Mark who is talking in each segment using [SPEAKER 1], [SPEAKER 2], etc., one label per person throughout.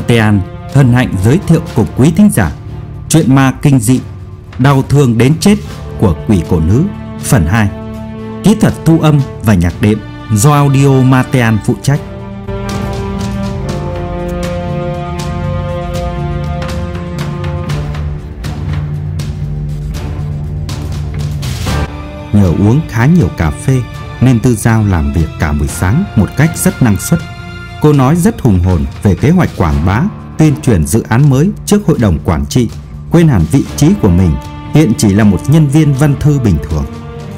[SPEAKER 1] Matean hân hạnh giới thiệu cùng quý thính giả Chuyện ma kinh dị Đau thương đến chết của quỷ cổ nữ, Phần 2 Kỹ thuật thu âm và nhạc đệm do Audio Matean phụ trách Nhờ uống khá nhiều cà phê, nên Tư Giao làm việc cả buổi sáng một cách rất năng suất. Cô nói rất hùng hồn về kế hoạch quảng bá, tuyên truyền dự án mới trước hội đồng quản trị, quên hẳn vị trí của mình, hiện chỉ là một nhân viên văn thư bình thường.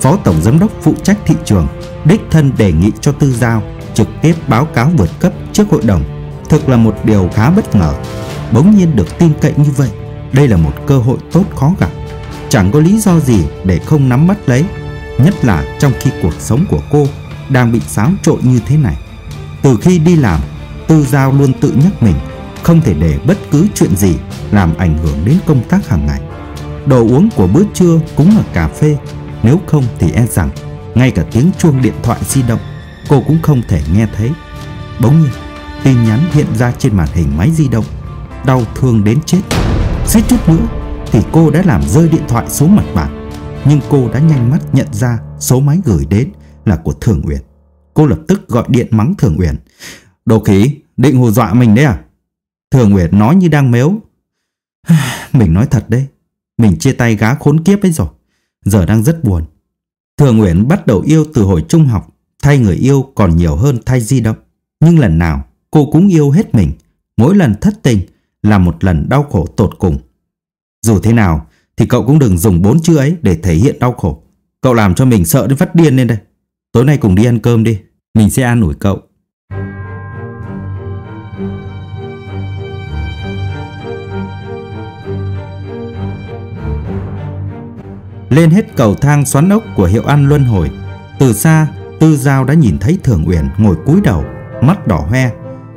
[SPEAKER 1] Phó Tổng Giám đốc phụ trách thị trường, đích thân đề nghị cho Tư Giao trực tiếp báo cáo vượt cấp trước hội đồng. Thực là một điều khá bất ngờ. Bỗng nhiên được tin cậy như vậy, đây là một cơ hội tốt khó gặp. Chẳng có lý do gì để không nắm bắt lấy Nhất là trong khi cuộc sống của cô đang bị xáo trộn như thế này. Từ khi đi làm, Tư Giao luôn tự nhắc mình không thể để bất cứ chuyện gì làm ảnh hưởng đến công tác hàng ngày. Đồ uống của bữa trưa cũng là cà phê, nếu không thì e rằng ngay cả tiếng chuông điện thoại di động cô cũng không thể nghe thấy. Bỗng nhiên, tin nhắn hiện ra trên màn hình máy di động, đau thương đến chết. Suýt chút nữa thì cô đã làm rơi điện thoại xuống mặt bàn nhưng cô đã nhanh mắt nhận ra số máy gửi đến là của Thường Uyển. Cô lập tức gọi điện mắng Thường Uyển. Đồ khí, định hù dọa mình đấy à? Thường Uyển nói như đang mếu. mình nói thật đấy, mình chia tay gá khốn kiếp ấy rồi. Giờ đang rất buồn. Thường Uyển bắt đầu yêu từ hồi trung học, thay người yêu còn nhiều hơn thay di động. Nhưng lần nào cô cũng yêu hết mình, mỗi lần thất tình là một lần đau khổ tột cùng. Dù thế nào, thì cậu cũng đừng dùng bốn chữ ấy để thể hiện đau khổ. Cậu làm cho mình sợ đến phát điên lên đây. Tối nay cùng đi ăn cơm đi, mình sẽ an ủi cậu. Lên hết cầu thang xoắn ốc của hiệu ăn luân hồi, từ xa Tư Giao đã nhìn thấy Thường Uyển ngồi cúi đầu, mắt đỏ hoe.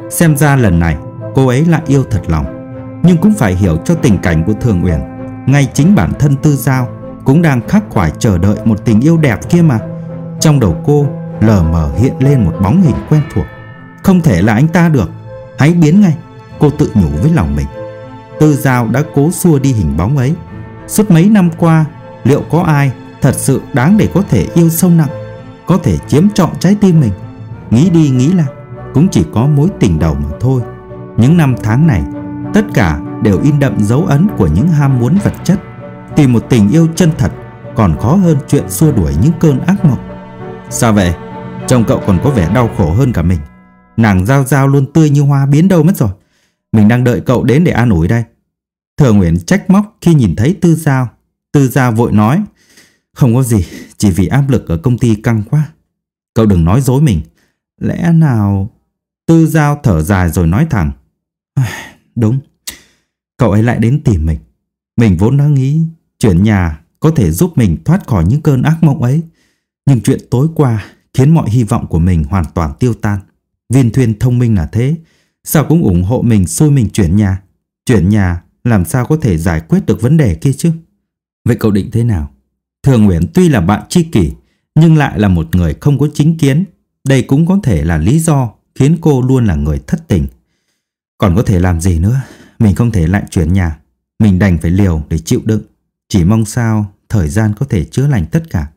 [SPEAKER 1] Xem ra lần này cô ấy lại yêu thật lòng, nhưng cũng phải hiểu cho tình cảnh của Thường Uyển ngay chính bản thân Tư Giao cũng đang khắc khoải chờ đợi một tình yêu đẹp kia mà. Trong đầu cô lờ mờ hiện lên một bóng hình quen thuộc. Không thể là anh ta được, hãy biến ngay, cô tự nhủ với lòng mình. Tư Giao đã cố xua đi hình bóng ấy. Suốt mấy năm qua, liệu có ai thật sự đáng để có thể yêu sâu nặng, có thể chiếm trọn trái tim mình? Nghĩ đi nghĩ lại, cũng chỉ có mối tình đầu mà thôi. Những năm tháng này, tất cả đều in đậm dấu ấn của những ham muốn vật chất. Tìm một tình yêu chân thật còn khó hơn chuyện xua đuổi những cơn ác mộng. Sao vậy? Trông cậu còn có vẻ đau khổ hơn cả mình. Nàng giao giao luôn tươi như hoa biến đâu mất rồi. Mình đang đợi cậu đến để an ủi đây. Thừa Nguyễn trách móc khi nhìn thấy Tư Giao. Tư Giao vội nói Không có gì, chỉ vì áp lực ở công ty căng quá. Cậu đừng nói dối mình. Lẽ nào... Tư Giao thở dài rồi nói thẳng. Đúng, cậu ấy lại đến tìm mình. Mình vốn đã nghĩ chuyển nhà có thể giúp mình thoát khỏi những cơn ác mộng ấy. Nhưng chuyện tối qua khiến mọi hy vọng của mình hoàn toàn tiêu tan. Viên thuyền thông minh là thế, sao cũng ủng hộ mình xui mình chuyển nhà. Chuyển nhà làm sao có thể giải quyết được vấn đề kia chứ? Vậy cậu định thế nào? Thường Nguyễn tuy là bạn tri kỷ, nhưng lại là một người không có chính kiến. Đây cũng có thể là lý do khiến cô luôn là người thất tình. Còn có thể làm gì nữa? Mình không thể lại chuyển nhà Mình đành phải liều để chịu đựng Chỉ mong sao thời gian có thể chữa lành tất cả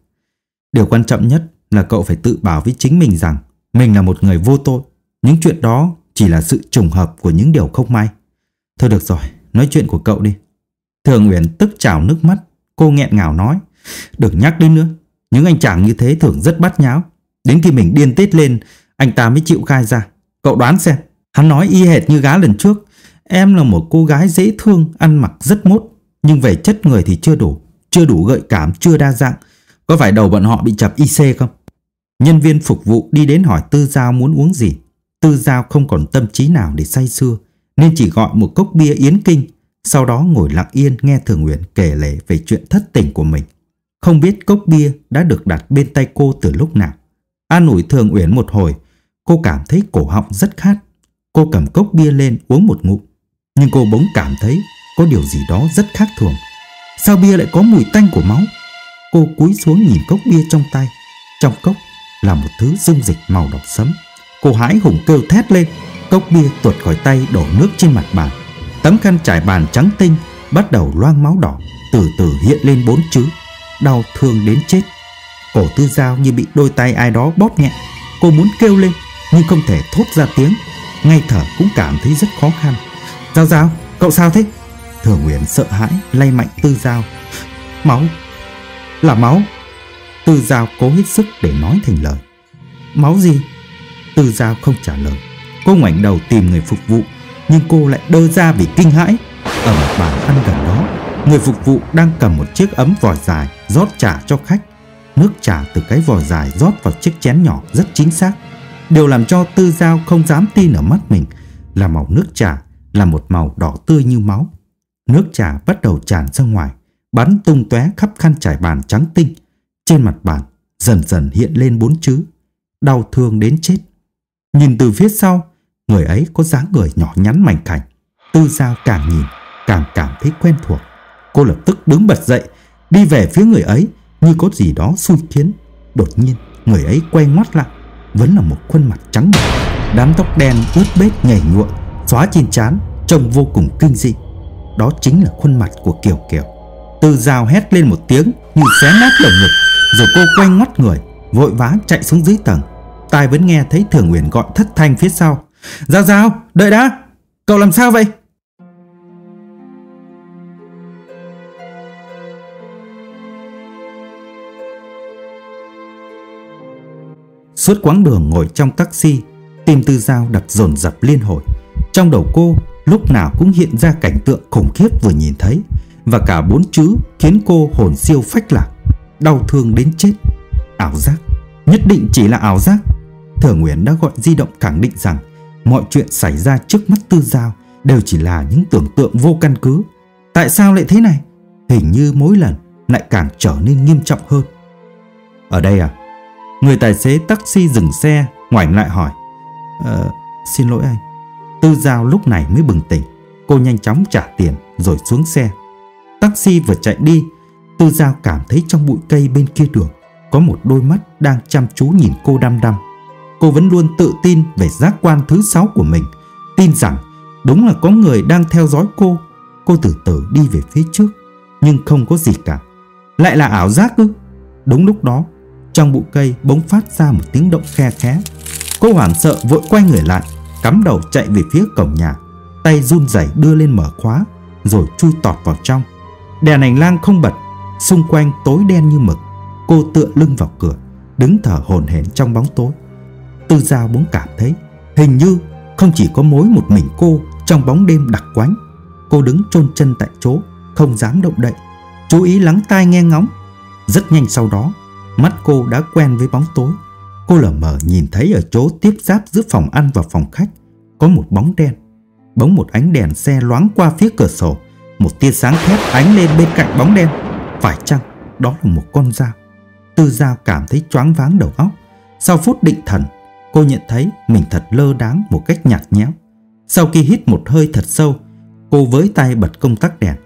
[SPEAKER 1] Điều quan trọng nhất là cậu phải tự bảo với chính mình rằng Mình là một người vô tội. Những chuyện đó chỉ là sự trùng hợp của những điều không may. Thôi được rồi, nói chuyện của cậu đi. Thường Uyển tức trào nước mắt Cô nghẹn ngào nói. Đừng nhắc đến nữa Những anh chàng như thế thường rất bắt nháo. Đến khi mình điên tết lên Anh ta mới chịu khai ra. Cậu đoán xem Hắn nói y hệt như gá lần trước. Em là một cô gái dễ thương, ăn mặc rất mốt, nhưng về chất người thì chưa đủ, chưa đủ gợi cảm, chưa đa dạng. Có phải đầu bọn họ bị chập IC không? Nhân viên phục vụ đi đến hỏi Tư Giao muốn uống gì. Tư Giao không còn tâm trí nào để say sưa, nên chỉ gọi một cốc bia yến kinh, sau đó ngồi lặng yên nghe Thường Nguyễn kể lể về chuyện thất tình của mình. Không biết cốc bia đã được đặt bên tay cô từ lúc nào. An ủi Thường Uyển một hồi, cô cảm thấy cổ họng rất khát. Cô cầm cốc bia lên uống một ngụm, nhưng cô bỗng cảm thấy có điều gì đó rất khác thường. Sao bia lại có mùi tanh của máu? Cô cúi xuống nhìn cốc bia trong tay. Trong cốc là một thứ dung dịch màu đỏ sẫm. Cô hãi hùng kêu thét lên. Cốc bia tuột khỏi tay đổ nước trên mặt bàn. Tấm khăn trải bàn trắng tinh Bắt đầu loang máu đỏ, Từ từ hiện lên bốn chữ. Đau thương đến chết. Cổ tư dao như bị đôi tay ai đó bóp nhẹ. Cô muốn kêu lên, Nhưng không thể thốt ra tiếng. Ngay thở cũng cảm thấy rất khó khăn. Giao giao, cậu sao thế? Thừa Nguyễn sợ hãi, lay mạnh tư dao Máu là máu Tư Giao cố hết sức để nói thành lời Máu gì Tư Giao không trả lời Cô ngoảnh đầu tìm người phục vụ Nhưng cô lại đơ ra vì kinh hãi Ở một bàn ăn gần đó Người phục vụ đang cầm một chiếc ấm vòi dài rót trà cho khách. Nước trà từ cái vòi dài rót vào chiếc chén nhỏ rất chính xác. Điều làm cho Tư Giao không dám tin ở mắt mình là màu nước trà là một màu đỏ tươi như máu. Nước trà bắt đầu tràn ra ngoài, bắn tung tóe khắp khăn trải bàn trắng tinh. Trên mặt bàn dần dần hiện lên bốn chữ đau thương đến chết. Nhìn từ phía sau, người ấy có dáng người nhỏ nhắn mảnh khảnh. Tư Giao càng nhìn càng cảm thấy quen thuộc. Cô lập tức đứng bật dậy, đi về phía người ấy như có gì đó xui khiến. Đột nhiên, người ấy quay ngoắt lại, vẫn là một khuôn mặt trắng bệch, đám tóc đen ướt bết nhảy nhụa, xóa trên trán, trông vô cùng kinh dị. Đó chính là khuôn mặt của Kiều Kiều. Tư Giao hét lên một tiếng như xé nát lồng ngực, rồi cô quay ngoắt người, vội vã chạy xuống dưới tầng. Tai vẫn nghe thấy Thường Uyển gọi thất thanh phía sau. Giao Giao, đợi đã, cậu làm sao vậy? Suốt quãng đường ngồi trong taxi, tim Tư Giao đập dồn dập liên hồi. Trong đầu cô lúc nào cũng hiện ra cảnh tượng khủng khiếp vừa nhìn thấy và cả bốn chữ khiến cô hồn siêu phách lạc, đau thương đến chết. Ảo giác, nhất định chỉ là ảo giác. Thừa Nguyễn đã gọi di động khẳng định rằng mọi chuyện xảy ra trước mắt Tư Giao đều chỉ là những tưởng tượng vô căn cứ. Tại sao lại thế này? Hình như mỗi lần lại càng trở nên nghiêm trọng hơn. Ở đây à? Người tài xế taxi dừng xe Ngoảnh lại hỏi Ờ xin lỗi anh Tư Giao lúc này mới bừng tỉnh Cô nhanh chóng trả tiền rồi xuống xe Taxi vừa chạy đi Tư Giao cảm thấy trong bụi cây bên kia đường Có một đôi mắt đang chăm chú nhìn cô đăm đăm Cô vẫn luôn tự tin về giác quan thứ sáu của mình Tin rằng đúng là có người đang theo dõi cô Cô từ từ đi về phía trước Nhưng không có gì cả Lại là ảo giác ư Đúng lúc đó trong bụi cây bỗng phát ra một tiếng động khe khẽ. Cô hoảng sợ vội quay người lại, cắm đầu chạy về phía cổng nhà, tay run rẩy đưa lên mở khóa, rồi chui tọt vào trong. Đèn hành lang không bật, xung quanh tối đen như mực. Cô tựa lưng vào cửa, đứng thở hổn hển trong bóng tối. Tư Giao bỗng cảm thấy hình như không chỉ có mối một mình cô trong bóng đêm đặc quánh. Cô đứng chôn chân tại chỗ, không dám động đậy, chú ý lắng tai nghe ngóng. Rất nhanh sau đó, Mắt cô đã quen với bóng tối. Cô lờ mờ nhìn thấy ở chỗ tiếp giáp giữa phòng ăn và phòng khách có một bóng đen. Bóng một ánh đèn xe loáng qua phía cửa sổ, một tia sáng thép ánh lên bên cạnh bóng đen. Phải chăng đó là một con dao? Tư Giao cảm thấy choáng váng đầu óc. Sau phút định thần, cô nhận thấy mình thật lơ đáng một cách nhạt nhẽo. Sau khi hít một hơi thật sâu, cô với tay bật công tắc đèn.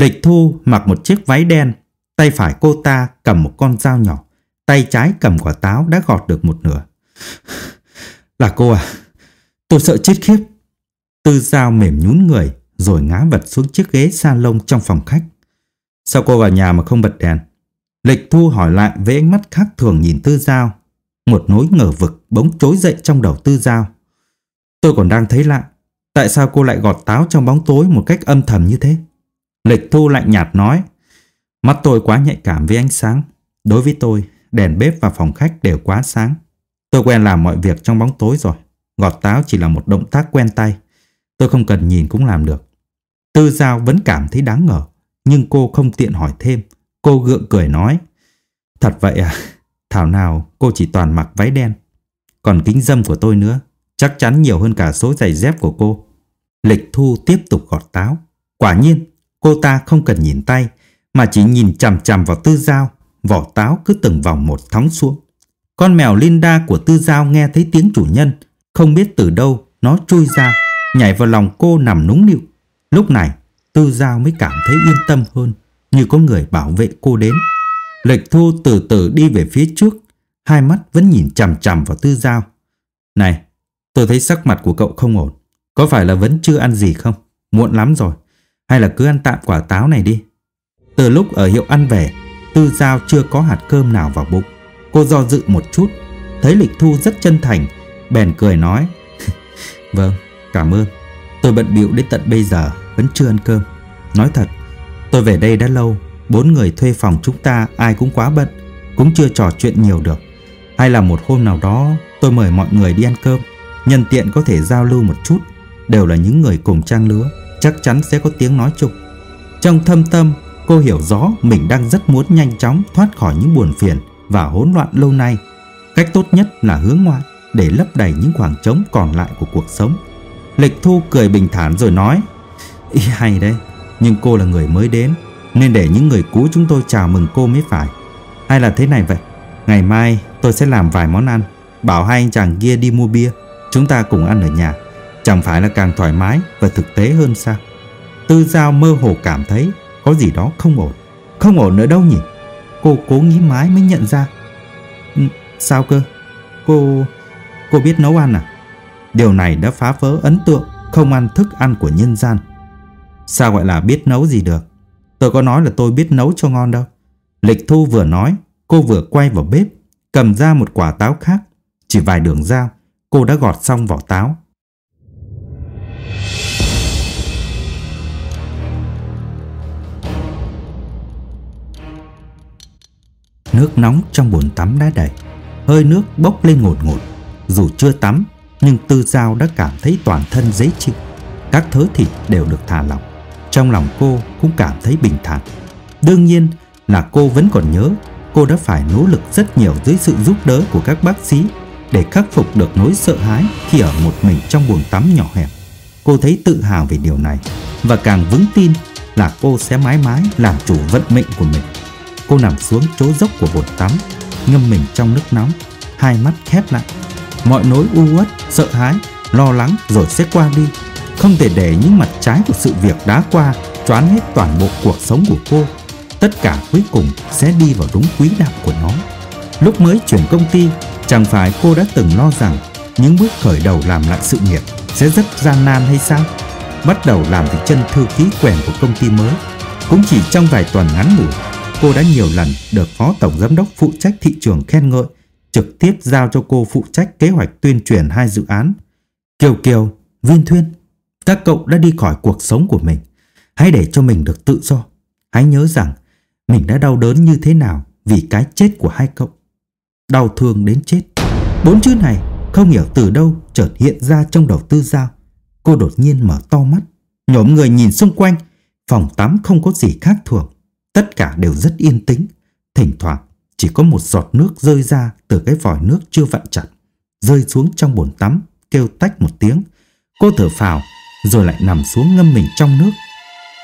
[SPEAKER 1] Lịch Thu mặc một chiếc váy đen Tay phải cô ta cầm một con dao nhỏ, tay trái cầm quả táo đã gọt được một nửa. Là cô à? Tôi sợ chết khiếp. Tư dao mềm nhún người rồi ngã vật xuống chiếc ghế salon trong phòng khách. Sao cô vào nhà mà không bật đèn? Lịch Thu hỏi lại với ánh mắt khác thường nhìn Tư Giao. Một nỗi ngờ vực bỗng trỗi dậy trong đầu Tư Giao. Tôi còn đang thấy lạ. Tại sao cô lại gọt táo trong bóng tối một cách âm thầm như thế? Lịch Thu lạnh nhạt nói. Mắt tôi quá nhạy cảm với ánh sáng. Đối với tôi, đèn bếp và phòng khách đều quá sáng. Tôi quen làm mọi việc trong bóng tối rồi. Gọt táo chỉ là một động tác quen tay. Tôi không cần nhìn cũng làm được. Tư Giao vẫn cảm thấy đáng ngờ, nhưng cô không tiện hỏi thêm. Cô gượng cười nói, Thật vậy à, thảo nào cô chỉ toàn mặc váy đen. Còn kính dâm của tôi nữa, chắc chắn nhiều hơn cả số giày dép của cô. Lịch Thu tiếp tục gọt táo. Quả nhiên, cô ta không cần nhìn tay, mà chỉ nhìn chằm chằm vào tư Giao, vỏ táo cứ từng vòng một thóng xuống. Con mèo Linda của tư Giao nghe thấy tiếng chủ nhân, không biết từ đâu nó chui ra, nhảy vào lòng cô nằm núng nịu. Lúc này, tư Giao mới cảm thấy yên tâm hơn, như có người bảo vệ cô đến. Lệch thu từ từ đi về phía trước, hai mắt vẫn nhìn chằm chằm vào tư Giao Này, Tôi thấy sắc mặt của cậu không ổn. Có phải là vẫn chưa ăn gì không? Muộn lắm rồi. Hay là cứ ăn tạm quả táo này đi. Từ lúc ở hiệu ăn về, Tư Giao chưa có hạt cơm nào vào bụng. Cô do dự một chút, thấy Lịch Thu rất chân thành, bèn cười nói. vâng, cảm ơn. Tôi bận bịu đến tận bây giờ vẫn chưa ăn cơm. Nói thật, tôi về đây đã lâu, bốn người thuê phòng chúng ta ai cũng quá bận, cũng chưa trò chuyện nhiều được. Hay là một hôm nào đó tôi mời mọi người đi ăn cơm, nhân tiện có thể giao lưu một chút, đều là những người cùng trang lứa, chắc chắn sẽ có tiếng nói chung. Trong thâm tâm, cô hiểu rõ mình đang rất muốn nhanh chóng thoát khỏi những buồn phiền và hỗn loạn lâu nay. Cách tốt nhất là hướng ngoại để lấp đầy những khoảng trống còn lại của cuộc sống. Lịch Thu cười bình thản rồi nói, Ý hay đấy, Nhưng cô là người mới đến, Nên để những người cũ chúng tôi chào mừng cô mới phải. Hay là thế này vậy, Ngày mai tôi sẽ làm vài món ăn, Bảo hai anh chàng kia đi mua bia, Chúng ta cùng ăn ở nhà. Chẳng phải là càng thoải mái và thực tế hơn sao? Tư Giao mơ hồ cảm thấy Có gì đó không ổn. Không ổn nữa đâu nhỉ? Cô cố nghĩ mãi mới nhận ra. Ừ, sao cơ? Cô... cô biết nấu ăn à? Điều này đã phá vỡ ấn tượng không ăn thức ăn của nhân gian. Sao gọi là biết nấu gì được? Tôi có nói là tôi biết nấu cho ngon đâu. Lịch Thu vừa nói, cô vừa quay vào bếp, cầm ra một quả táo khác. Chỉ vài đường dao, cô đã gọt xong vỏ táo. Nước nóng trong bồn tắm đã đầy, hơi nước bốc lên ngột ngột. Dù chưa tắm nhưng Tư Giao đã cảm thấy toàn thân dễ chịu. Các thớ thịt đều được thả lỏng. Trong lòng cô cũng cảm thấy bình thản. Đương nhiên là cô vẫn còn nhớ cô đã phải nỗ lực rất nhiều dưới sự giúp đỡ của các bác sĩ để khắc phục được nỗi sợ hãi khi ở một mình trong buồng tắm nhỏ hẹp. Cô thấy tự hào về điều này và càng vững tin là cô sẽ mãi mãi làm chủ vận mệnh của mình. Cô nằm xuống chỗ dốc của bồn tắm, ngâm mình trong nước nóng, hai mắt khép lại mọi nỗi u uất, sợ hãi, lo lắng rồi sẽ qua đi. Không thể để những mặt trái của sự việc đã qua choán hết toàn bộ cuộc sống của cô. Tất cả cuối cùng sẽ đi vào đúng quỹ đạo của nó. Lúc mới chuyển công ty, chẳng phải cô đã từng lo rằng những bước khởi đầu làm lại sự nghiệp sẽ rất gian nan hay sao? Bắt đầu làm việc chân thư ký quèn của công ty mới. Cũng chỉ trong vài tuần ngắn ngủi, cô đã nhiều lần được Phó Tổng Giám đốc phụ trách thị trường khen ngợi trực tiếp giao cho cô phụ trách kế hoạch tuyên truyền hai dự án. Kiều Kiều, Viên Thuyên, các cậu đã đi khỏi cuộc sống của mình. Hãy để cho mình được tự do. Hãy nhớ rằng mình đã đau đớn như thế nào vì cái chết của hai cậu. Đau thương đến chết. Bốn chữ này không hiểu từ đâu chợt hiện ra trong đầu tư giao. Cô đột nhiên mở to mắt, nhóm người nhìn xung quanh. Phòng tắm không có gì khác thường. Tất cả đều rất yên tĩnh. Thỉnh thoảng chỉ có một giọt nước rơi ra từ cái vòi nước chưa vặn chặt, rơi xuống trong bồn tắm, kêu tách một tiếng. Cô thở phào, rồi lại nằm xuống ngâm mình trong nước.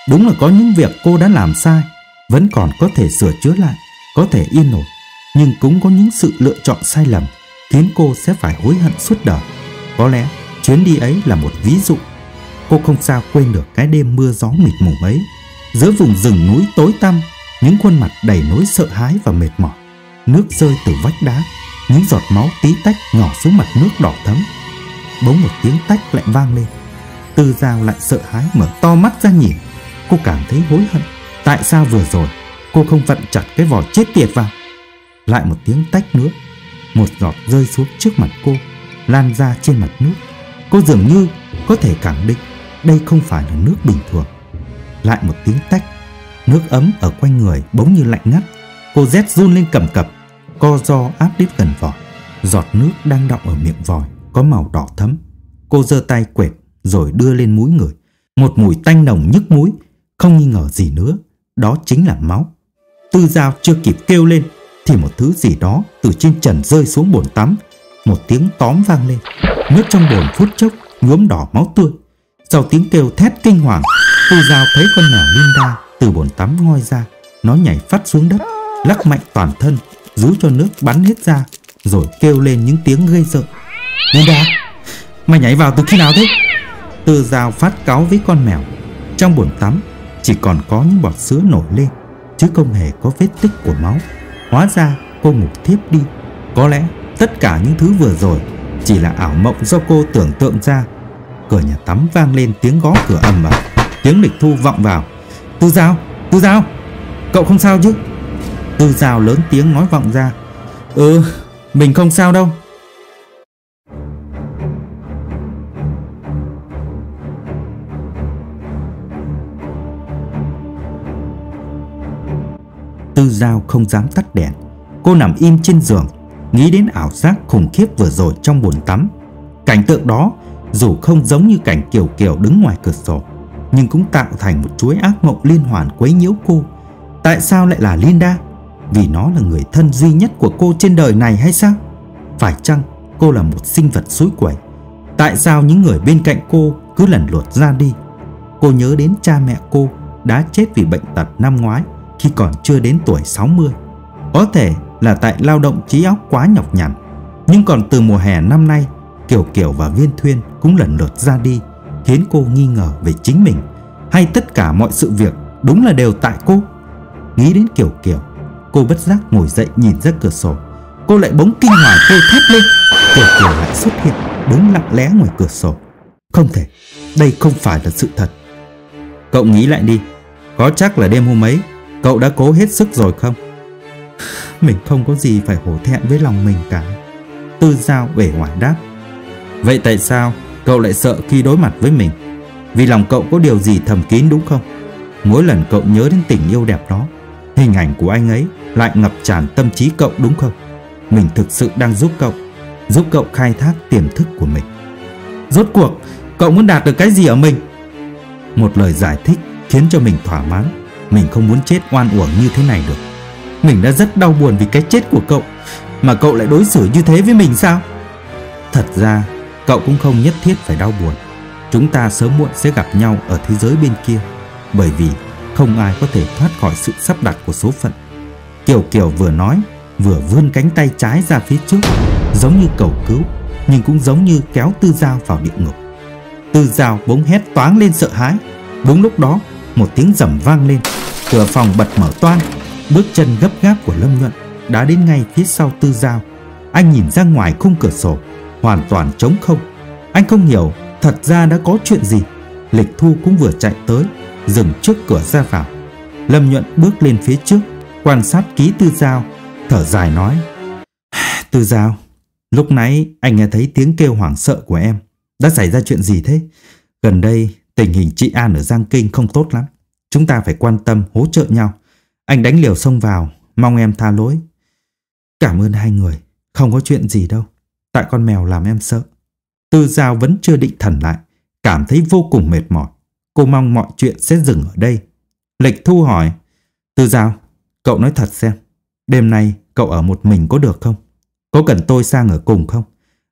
[SPEAKER 1] Đúng là có những việc cô đã làm sai, vẫn còn có thể sửa chữa lại, có thể yên ổn. Nhưng cũng có những sự lựa chọn sai lầm, khiến cô sẽ phải hối hận suốt đời. Có lẽ chuyến đi ấy là một ví dụ. Cô không sao quên được cái đêm mưa gió mịt mù ấy. Giữa vùng rừng núi tối tăm, những khuôn mặt đầy nỗi sợ hãi và mệt mỏi nước rơi từ vách đá, những giọt máu tí tách nhỏ xuống mặt nước đỏ thấm. Bỗng một tiếng tách lại vang lên. Tư Giao lại sợ hãi mở to mắt ra nhìn. Cô cảm thấy hối hận. Tại sao vừa rồi cô không vặn chặt cái vỏ chết tiệt vào? Lại một tiếng tách nữa. Một giọt rơi xuống trước mặt cô, lan ra trên mặt nước. Cô dường như có thể khẳng định đây không phải là nước bình thường. Lại một tiếng tách, nước ấm ở quanh người bỗng như lạnh ngắt Cô rét run lên cầm cập, co do áp đến gần vòi. Giọt nước đang đọng ở miệng vòi, có màu đỏ thấm. Cô giơ tay quẹt rồi đưa lên mũi người. Một mùi tanh nồng nhức mũi, không nghi ngờ gì nữa, đó chính là máu. Tư Giao chưa kịp kêu lên, thì một thứ gì đó từ trên trần rơi xuống bồn tắm. Một tiếng tóm vang lên, nước trong bồn phút chốc nhuốm đỏ máu tươi. Sau tiếng kêu thét kinh hoàng, Tư Giao thấy con mèo Linda từ bồn tắm ngoi ra, nó nhảy phát xuống đất lắc mạnh toàn thân, rú cho nước bắn hết ra, rồi kêu lên những tiếng gây sợ. Linda, mày nhảy vào từ khi nào thế? Tư Giao phát cáo với con mèo. Trong bồn tắm chỉ còn có những bọt sữa nổi lên, chứ không hề có vết tích của máu. Hóa ra cô ngủ thiếp đi. Có lẽ tất cả những thứ vừa rồi Chỉ là ảo mộng do cô tưởng tượng ra Cửa nhà tắm vang lên tiếng gõ cửa ầm ầm Tiếng lịch thu vọng vào Tư Giao, Tư Giao Cậu không sao chứ Tư Giao lớn tiếng nói vọng ra. Ừ, mình không sao đâu. Tư Giao không dám tắt đèn. Cô nằm im trên giường Nghĩ đến ảo giác khủng khiếp vừa rồi trong bồn tắm. Cảnh tượng đó Dù không giống như cảnh Kiều Kiều đứng ngoài cửa sổ Nhưng cũng tạo thành một chuỗi ác mộng liên hoàn quấy nhiễu cô. Tại sao lại là Linda? Vì nó là người thân duy nhất của cô trên đời này hay sao? Phải chăng cô là một sinh vật suối quẩy? Tại sao những người bên cạnh cô cứ lần lượt ra đi? Cô nhớ đến cha mẹ cô đã chết vì bệnh tật năm ngoái khi còn chưa đến tuổi 60. Có thể là tại lao động trí óc quá nhọc nhằn, nhưng còn từ mùa hè năm nay, Kiều Kiều và Viên Thuyên cũng lần lượt ra đi, khiến cô nghi ngờ về chính mình, hay tất cả mọi sự việc đúng là đều tại cô. Nghĩ đến Kiều Kiều, cô bất giác ngồi dậy nhìn ra cửa sổ. Cô lại bỗng kinh hoàng kêu thét lên. Tiểu Kiều lại xuất hiện, đứng lặng lẽ ngoài cửa sổ. Không thể, đây không phải là sự thật. Cậu nghĩ lại đi, có chắc là đêm hôm ấy Cậu đã cố hết sức rồi không? Mình không có gì phải hổ thẹn với lòng mình cả Tư Giao bể ngoài đáp Vậy tại sao cậu lại sợ khi đối mặt với mình? Vì lòng cậu có điều gì thầm kín đúng không? Mỗi lần cậu nhớ đến tình yêu đẹp đó Hình ảnh của anh ấy lại ngập tràn tâm trí cậu đúng không? Mình thực sự đang giúp cậu Giúp cậu khai thác tiềm thức của mình. Rốt cuộc, Cậu muốn đạt được cái gì ở mình? Một lời giải thích khiến cho mình thỏa mãn. Mình không muốn chết oan uổng như thế này được. Mình đã rất đau buồn vì cái chết của cậu, Mà cậu lại đối xử như thế với mình sao? Thật ra, Cậu cũng không nhất thiết phải đau buồn. Chúng ta sớm muộn sẽ gặp nhau ở thế giới bên kia, Bởi vì không ai có thể thoát khỏi sự sắp đặt của số phận. Kiều Kiều vừa nói, Vừa vươn cánh tay trái ra phía trước, Giống như cầu cứu, Nhưng cũng giống như kéo Tư Giao vào địa ngục. Tư Giao bỗng hét toáng lên sợ hãi. Đúng lúc đó, một tiếng rầm vang lên. Cửa phòng bật mở toan Bước chân gấp gáp của Lâm Nhuận Đã đến ngay phía sau tư giao. Anh nhìn ra ngoài khung cửa sổ, Hoàn toàn trống không. Anh không hiểu thật ra đã có chuyện gì. Lịch Thu cũng vừa chạy tới Dừng trước cửa ra vào. Lâm Nhuận bước lên phía trước, Quan sát ký tư giao, Thở dài nói, Tư giao, Lúc nãy anh nghe thấy tiếng kêu hoảng sợ của em. Đã xảy ra chuyện gì thế? Gần đây tình hình trị an ở Giang Kinh không tốt lắm. Chúng ta phải quan tâm, hỗ trợ nhau. Anh đánh liều xông vào, Mong em tha lỗi. Cảm ơn hai người, Không có chuyện gì đâu. Tại con mèo làm em sợ. Tư Giao vẫn chưa định thần lại, Cảm thấy vô cùng mệt mỏi. Cô mong mọi chuyện sẽ dừng ở đây Lịch Thu hỏi Tư Giao Cậu nói thật xem Đêm nay cậu ở một mình có được không Có cần tôi sang ở cùng không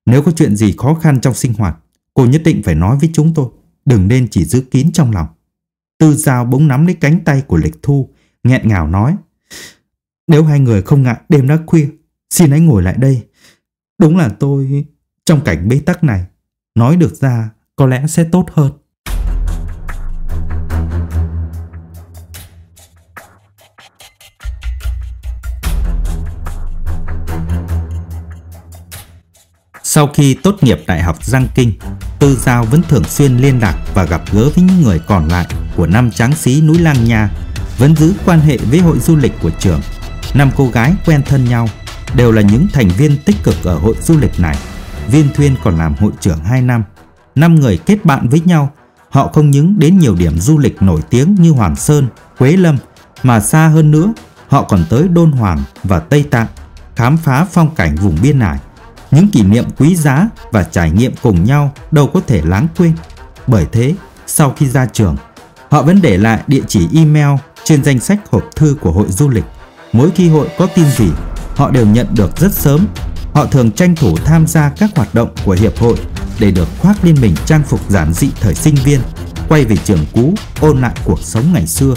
[SPEAKER 1] Nếu có chuyện gì khó khăn trong sinh hoạt Cô nhất định phải nói với chúng tôi Đừng nên chỉ giữ kín trong lòng Tư Giao bỗng nắm lấy cánh tay của Lịch Thu, nghẹn ngào nói. Nếu hai người không ngại đêm đã khuya, xin hãy ngồi lại đây. Đúng là tôi, trong cảnh bế tắc này, nói được ra có lẽ sẽ tốt hơn. Sau khi tốt nghiệp Đại học Giang Kinh, Tư Giao vẫn thường xuyên liên lạc và gặp gỡ với những người còn lại của năm tráng sĩ núi Lang Nha, vẫn giữ quan hệ với hội du lịch của trường. Năm cô gái quen thân nhau đều là những thành viên tích cực ở hội du lịch này. Viên Thuyên còn làm hội trưởng 2 năm. Năm người kết bạn với nhau, họ không những đến nhiều điểm du lịch nổi tiếng như Hoàng Sơn, Quế Lâm, mà xa hơn nữa, họ còn tới Đôn Hoàng và Tây Tạng, khám phá phong cảnh vùng biên ải những kỷ niệm quý giá và trải nghiệm cùng nhau đâu có thể lãng quên. Bởi thế, sau khi ra trường, họ vẫn để lại địa chỉ email trên danh sách hộp thư của hội du lịch. Mỗi khi hội có tin gì, họ đều nhận được rất sớm. Họ thường tranh thủ tham gia các hoạt động của hiệp hội để được khoác lên mình trang phục giản dị thời sinh viên, quay về trường cũ ôn lại cuộc sống ngày xưa.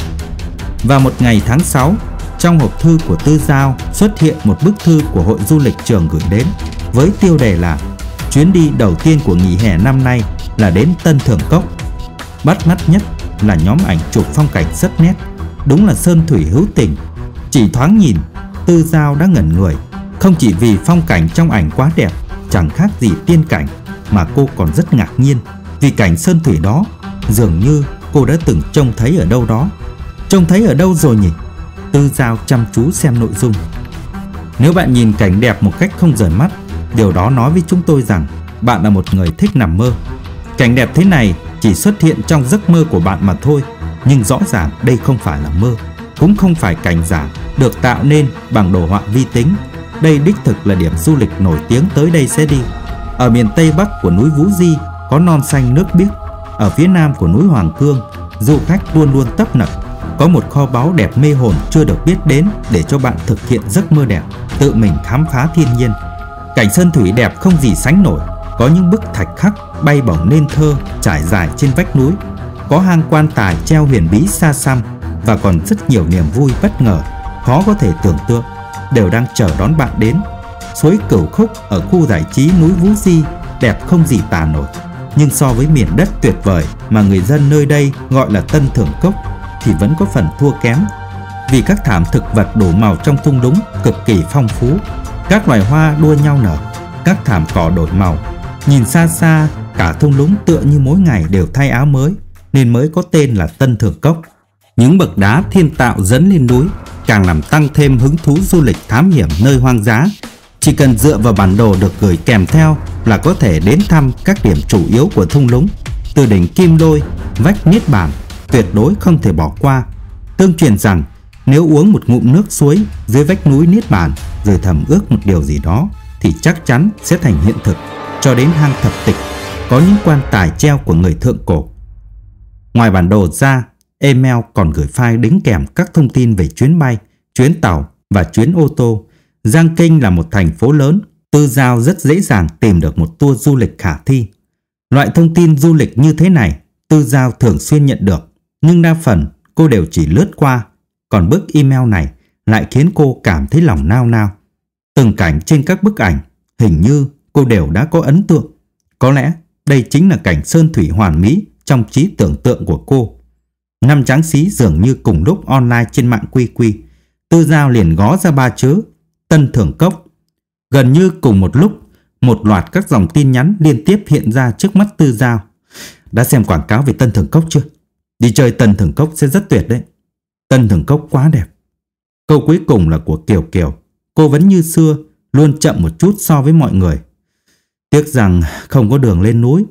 [SPEAKER 1] Và một ngày tháng 6, trong hộp thư của Tư Giao xuất hiện một bức thư của hội du lịch trường gửi đến với tiêu đề là chuyến đi đầu tiên của nghỉ hè năm nay là đến Tân Thượng Cốc. Bắt mắt nhất là nhóm ảnh chụp phong cảnh rất nét, đúng là sơn thủy hữu tình. Chỉ thoáng nhìn, Tư Giao đã ngẩn người, không chỉ vì phong cảnh trong ảnh quá đẹp, chẳng khác gì tiên cảnh mà cô còn rất ngạc nhiên vì cảnh sơn thủy đó dường như cô đã từng trông thấy ở đâu đó. Trông thấy ở đâu rồi nhỉ? Tư Giao chăm chú xem nội dung. Nếu bạn nhìn cảnh đẹp một cách không rời mắt, điều đó nói với chúng tôi rằng bạn là một người thích nằm mơ. Cảnh đẹp thế này chỉ xuất hiện trong giấc mơ của bạn mà thôi, nhưng rõ ràng đây không phải là mơ, cũng không phải cảnh giả được tạo nên bằng đồ họa vi tính. Đây đích thực là điểm du lịch nổi tiếng tới đây sẽ đi. Ở miền Tây Bắc của núi Vũ Di có non xanh nước biếc, ở phía nam của núi Hoàng Cương, du khách luôn luôn tấp nập. Có một kho báu đẹp mê hồn chưa được biết đến để cho bạn thực hiện giấc mơ đẹp, tự mình khám phá thiên nhiên. Cảnh sơn thủy đẹp không gì sánh nổi, có những bức thạch khắc bay bổng nên thơ trải dài trên vách núi, có hang quan tài treo huyền bí xa xăm và còn rất nhiều niềm vui bất ngờ, khó có thể tưởng tượng, đều đang chờ đón bạn đến. Suối Cửu Khúc ở khu giải trí núi Vũ Di đẹp không gì tả nổi. Nhưng so với miền đất tuyệt vời mà người dân nơi đây gọi là Tân Thưởng Cốc thì vẫn có phần thua kém. Vì các thảm thực vật đổ màu trong thung lũng cực kỳ phong phú, các loài hoa đua nhau nở, các thảm cỏ đổi màu. Nhìn xa xa, cả thung lũng tựa như mỗi ngày đều thay áo mới, nên mới có tên là Tân Thượng Cốc. Những bậc đá thiên tạo dẫn lên núi càng làm tăng thêm hứng thú du lịch thám hiểm nơi hoang dã chỉ cần dựa vào bản đồ được gửi kèm theo là có thể đến thăm các điểm chủ yếu của thung lũng, từ đỉnh Kim Đôi, vách Niết Bàn, tuyệt đối không thể bỏ qua. Tương truyền rằng nếu uống một ngụm nước suối dưới vách núi Niết Bàn rồi thầm ước một điều gì đó thì chắc chắn sẽ thành hiện thực. Cho đến hang thập tịch có những quan tài treo của người thượng cổ. Ngoài bản đồ ra, email còn gửi file đính kèm các thông tin về chuyến bay, chuyến tàu và chuyến ô tô Giang Kinh là một thành phố lớn, Tư Giao rất dễ dàng tìm được một tour du lịch khả thi. Loại thông tin du lịch như thế này, Tư Giao thường xuyên nhận được, nhưng đa phần cô đều chỉ lướt qua, còn bức email này lại khiến cô cảm thấy lòng nao nao. Từng cảnh trên các bức ảnh, hình như cô đều đã có ấn tượng. Có lẽ đây chính là cảnh sơn thủy hoàn mỹ trong trí tưởng tượng của cô. Năm tráng sĩ dường như cùng lúc online trên mạng quy quy. Tư Giao liền gó ra ba chữ Tân Thưởng Cốc. Gần như cùng một lúc, một loạt các dòng tin nhắn liên tiếp hiện ra trước mắt Tư Giao. Đã xem quảng cáo về Tân Thưởng Cốc chưa? Đi chơi Tân Thưởng Cốc sẽ rất tuyệt đấy. Tân Thưởng Cốc quá đẹp. Câu cuối cùng là của Kiều Kiều. Cô vẫn như xưa, luôn chậm một chút so với mọi người. Tiếc rằng không có đường lên núi.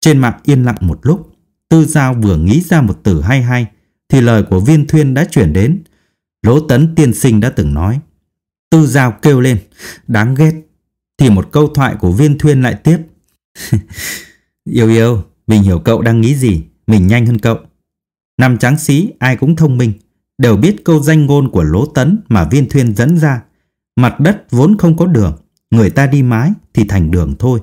[SPEAKER 1] Trên mạng yên lặng một lúc, Tư Giao vừa nghĩ ra một từ hay hay, thì lời của Viên Thuyên đã chuyển đến. Lỗ Tấn tiên sinh đã từng nói, Tư Giao kêu lên, đáng ghét. Thì một câu thoại của viên thuyên lại tiếp. yêu yêu, mình hiểu cậu đang nghĩ gì, mình nhanh hơn cậu. Năm tráng sĩ ai cũng thông minh, đều biết câu danh ngôn của Lỗ Tấn mà viên thuyên dẫn ra. Mặt đất vốn không có đường, người ta đi mái thì thành đường thôi.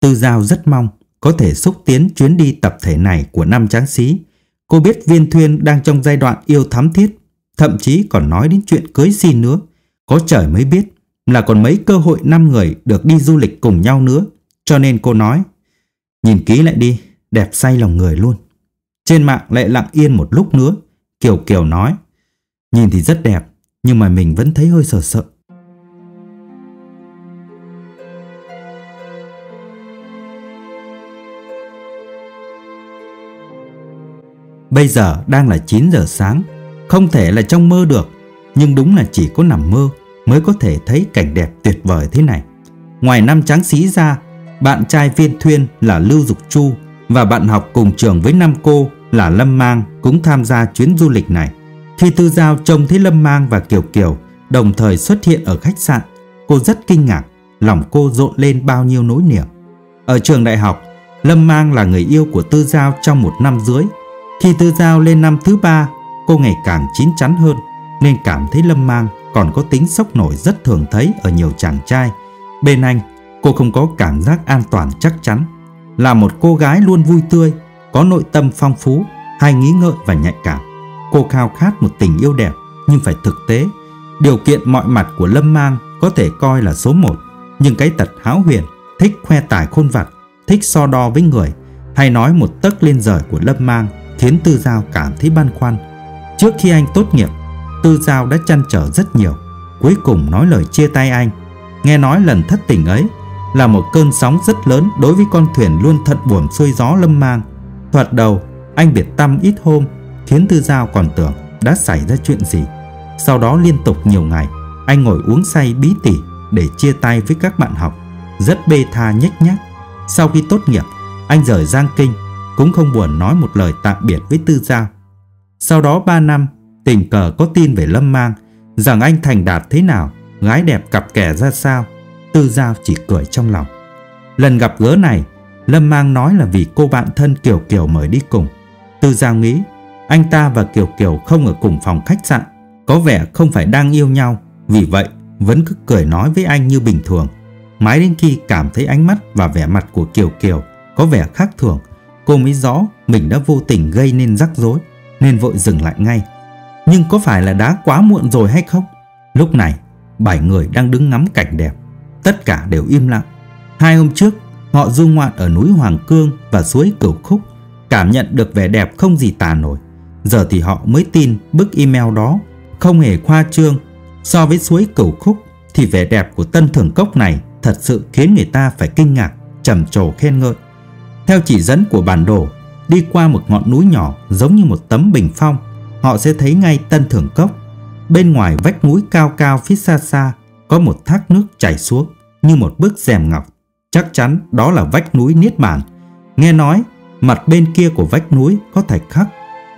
[SPEAKER 1] Tư Giao rất mong có thể xúc tiến chuyến đi tập thể này của năm tráng sĩ. Cô biết viên thuyên đang trong giai đoạn yêu thắm thiết, thậm chí còn nói đến chuyện cưới xin nữa. Có trời mới biết là còn mấy cơ hội năm người được đi du lịch cùng nhau nữa. Cho nên cô nói, nhìn kỹ lại đi, đẹp say lòng người luôn. Trên mạng lại lặng yên một lúc nữa, Kiều Kiều nói, nhìn thì rất đẹp, nhưng mà mình vẫn thấy hơi sợ sợ. Bây giờ đang là 9 giờ sáng, không thể là trong mơ được nhưng đúng là chỉ có nằm mơ mới có thể thấy cảnh đẹp tuyệt vời thế này. Ngoài năm tráng sĩ ra, bạn trai viên thuyên là Lưu Dục Chu và bạn học cùng trường với năm cô là Lâm Mang cũng tham gia chuyến du lịch này. Khi Tư Giao trông thấy Lâm Mang và Kiều Kiều đồng thời xuất hiện ở khách sạn, cô rất kinh ngạc, lòng cô rộn lên bao nhiêu nỗi niềm. Ở trường đại học, Lâm Mang là người yêu của Tư Giao trong một năm dưới. Khi Tư Giao lên năm thứ ba, cô ngày càng chín chắn hơn nên cảm thấy Lâm Mang còn có tính sốc nổi rất thường thấy ở nhiều chàng trai. Bên anh, cô không có cảm giác an toàn chắc chắn. Là một cô gái luôn vui tươi, có nội tâm phong phú, hay nghĩ ngợi và nhạy cảm. Cô khao khát một tình yêu đẹp nhưng phải thực tế. Điều kiện mọi mặt của Lâm Mang có thể coi là số một, nhưng cái tật háo huyền, thích khoe tài khôn vặt, thích so đo với người, hay nói một tấc lên rời của Lâm Mang khiến Tư Giao cảm thấy băn khoăn. Trước khi anh tốt nghiệp, Tư Giao đã chăn trở rất nhiều Cuối cùng nói lời chia tay anh Nghe nói lần thất tình ấy là một cơn sóng rất lớn đối với con thuyền luôn thận buồm xuôi gió lâm mang. Thoạt đầu, anh biệt tâm ít hôm, thiến Tư Giao còn tưởng đã xảy ra chuyện gì. Sau đó liên tục nhiều ngày, anh ngồi uống say bí tỉ để chia tay với các bạn học, rất bê tha nhếch nhác. Sau khi tốt nghiệp, anh rời Giang Kinh, cũng không buồn nói một lời tạm biệt với Tư Giao. Sau đó 3 năm, tình cờ có tin về Lâm Mang rằng anh thành đạt thế nào, gái đẹp cặp kè ra sao. Tư Giao chỉ cười trong lòng. Lần gặp gỡ này, Lâm Mang nói là vì cô bạn thân Kiều Kiều mời đi cùng. Tư Giao nghĩ anh ta và Kiều Kiều không ở cùng phòng khách sạn, có vẻ không phải đang yêu nhau, vì vậy vẫn cứ cười nói với anh như bình thường. Mãi đến khi cảm thấy ánh mắt và vẻ mặt của Kiều Kiều có vẻ khác thường, cô mới rõ mình đã vô tình gây nên rắc rối, nên vội dừng lại ngay. Nhưng có phải là đã quá muộn rồi hay không? Lúc này, bảy người đang đứng ngắm cảnh đẹp. Tất cả đều im lặng. Hai hôm trước, họ du ngoạn ở núi Hoàng Cương và suối Cửu Khúc, cảm nhận được vẻ đẹp không gì tả nổi. Giờ thì họ mới tin bức email đó không hề khoa trương. So với suối Cửu Khúc thì vẻ đẹp của tân thưởng cốc này thật sự khiến người ta phải kinh ngạc, trầm trồ khen ngợi. Theo chỉ dẫn của bản đồ, đi qua một ngọn núi nhỏ giống như một tấm bình phong, họ sẽ thấy ngay tân thưởng cốc. Bên ngoài vách núi cao cao phía xa xa có một thác nước chảy xuống như một bức rèm ngọc. Chắc chắn đó là vách núi Niết Bàn. Nghe nói, mặt bên kia của vách núi có thạch khắc,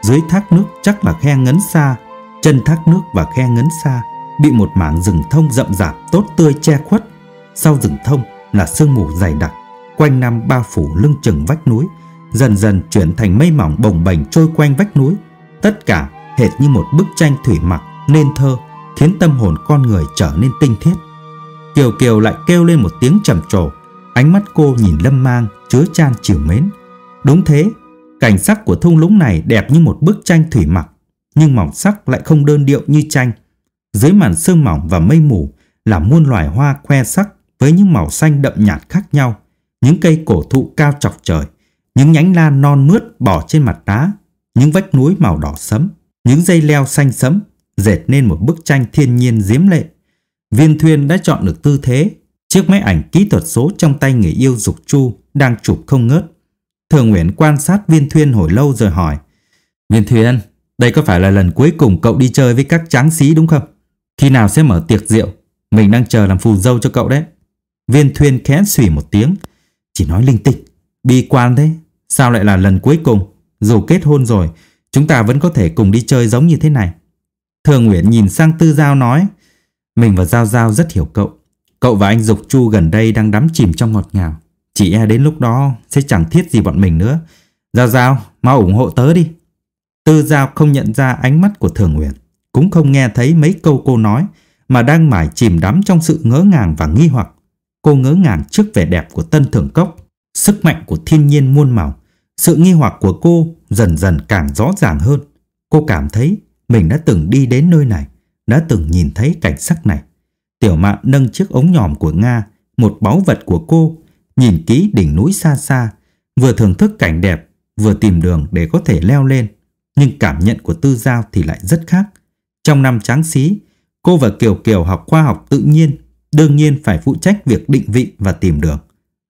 [SPEAKER 1] dưới thác nước chắc là khe ngấn xa. Chân thác nước và khe ngấn xa bị một mảng rừng thông rậm rạp tốt tươi che khuất. Sau rừng thông là sương mù dày đặc, quanh năm bao phủ lưng chừng vách núi, dần dần chuyển thành mây mỏng bồng bềnh trôi quanh vách núi. Tất cả hệt như một bức tranh thủy mặc nên thơ, khiến tâm hồn con người trở nên tinh thiết. Kiều Kiều lại kêu lên một tiếng trầm trồ, ánh mắt cô nhìn Lâm Mang chứa chan chiều mến. Đúng thế, cảnh sắc của thung lũng này đẹp như một bức tranh thủy mặc, nhưng màu sắc lại không đơn điệu như tranh. Dưới màn sương mỏng và mây mù là muôn loài hoa khoe sắc với những màu xanh đậm nhạt khác nhau, những cây cổ thụ cao chọc trời, những nhánh lan non mướt bỏ trên mặt đá, những vách núi màu đỏ sẫm, những dây leo xanh sẫm dệt nên một bức tranh thiên nhiên diễm lệ. Viên Thuyên đã chọn được tư thế, chiếc máy ảnh kỹ thuật số trong tay người yêu Dục Chu đang chụp không ngớt. Thường Nguyễn quan sát Viên Thuyên hồi lâu rồi hỏi Viên Thuyên, đây có phải là lần cuối cùng cậu đi chơi với các tráng sĩ đúng không? Khi nào sẽ mở tiệc rượu? Mình đang chờ làm phù dâu cho cậu đấy. Viên Thuyên khẽ xùy một tiếng. Chỉ nói linh tinh. Bi quan thế. Sao lại là lần cuối cùng? Dù kết hôn rồi, chúng ta vẫn có thể cùng đi chơi giống như thế này. Thường Nguyễn nhìn sang Tư Giao nói Mình và Giao Giao rất hiểu cậu. Cậu và anh Dục Chu gần đây đang đắm chìm trong ngọt ngào. Chỉ e đến lúc đó sẽ chẳng thiết gì bọn mình nữa. Giao Giao, mau ủng hộ tớ đi. Tư Giao không nhận ra ánh mắt của Thường Nguyệt, cũng không nghe thấy mấy câu cô nói, mà đang mải chìm đắm trong sự ngỡ ngàng và nghi hoặc. Cô ngỡ ngàng trước vẻ đẹp của Tân Thường Cốc, sức mạnh của thiên nhiên muôn màu. Sự nghi hoặc của cô dần dần càng rõ ràng hơn. Cô cảm thấy mình đã từng đi đến nơi này, đã từng nhìn thấy cảnh sắc này. Tiểu mạn nâng chiếc ống nhòm của Nga, một báu vật của cô, nhìn kỹ đỉnh núi xa xa, vừa thưởng thức cảnh đẹp, vừa tìm đường để có thể leo lên. Nhưng cảm nhận của Tư Giao thì lại rất khác. Trong năm tráng xí, cô và Kiều Kiều học khoa học tự nhiên, đương nhiên phải phụ trách việc định vị và tìm đường.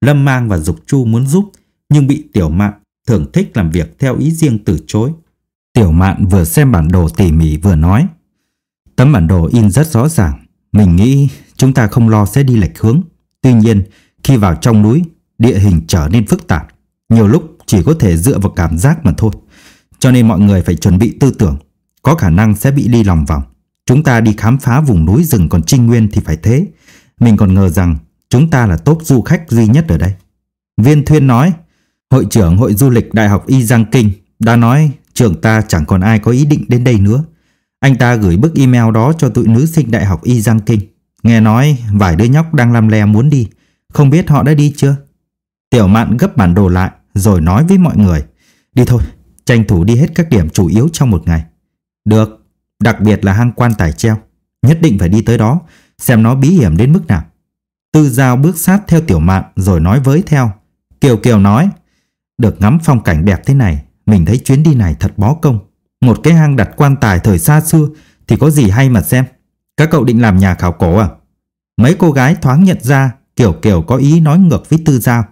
[SPEAKER 1] Lâm Mang và Dục Chu muốn giúp, nhưng bị Tiểu Mạn thường thích làm việc theo ý riêng từ chối. Tiểu Mạn vừa xem bản đồ tỉ mỉ vừa nói. Tấm bản đồ in rất rõ ràng. Mình nghĩ chúng ta không lo sẽ đi lệch hướng. Tuy nhiên, khi vào trong núi, địa hình trở nên phức tạp. Nhiều lúc chỉ có thể dựa vào cảm giác mà thôi. Cho nên mọi người phải chuẩn bị tư tưởng. Có khả năng sẽ bị đi lòng vòng. Chúng ta đi khám phá vùng núi rừng còn trinh nguyên thì phải thế. Mình còn ngờ rằng chúng ta là tốt du khách duy nhất ở đây. Viên Thuyên nói, Hội trưởng Hội Du lịch Đại học Y Giang Kinh đã nói trường ta chẳng còn ai có ý định đến đây nữa. Anh ta gửi bức email đó cho tụi nữ sinh Đại học Y Giang Kinh. Nghe nói vài đứa nhóc đang làm le muốn đi. Không biết họ đã đi chưa? Tiểu mạn gấp bản đồ lại rồi nói với mọi người. Đi thôi, tranh thủ đi hết các điểm chủ yếu trong một ngày. Được, đặc biệt là hang quan tài treo. Nhất định phải đi tới đó, xem nó bí hiểm đến mức nào. Tư Giao bước sát theo tiểu mạn rồi nói với theo. Kiều Kiều nói, được ngắm phong cảnh đẹp thế này, mình thấy chuyến đi này thật bó công. Một cái hang đặt quan tài thời xa xưa thì có gì hay mà xem. Các cậu định làm nhà khảo cổ à? Mấy cô gái thoáng nhận ra Kiều Kiều có ý nói ngược với Tư Giao.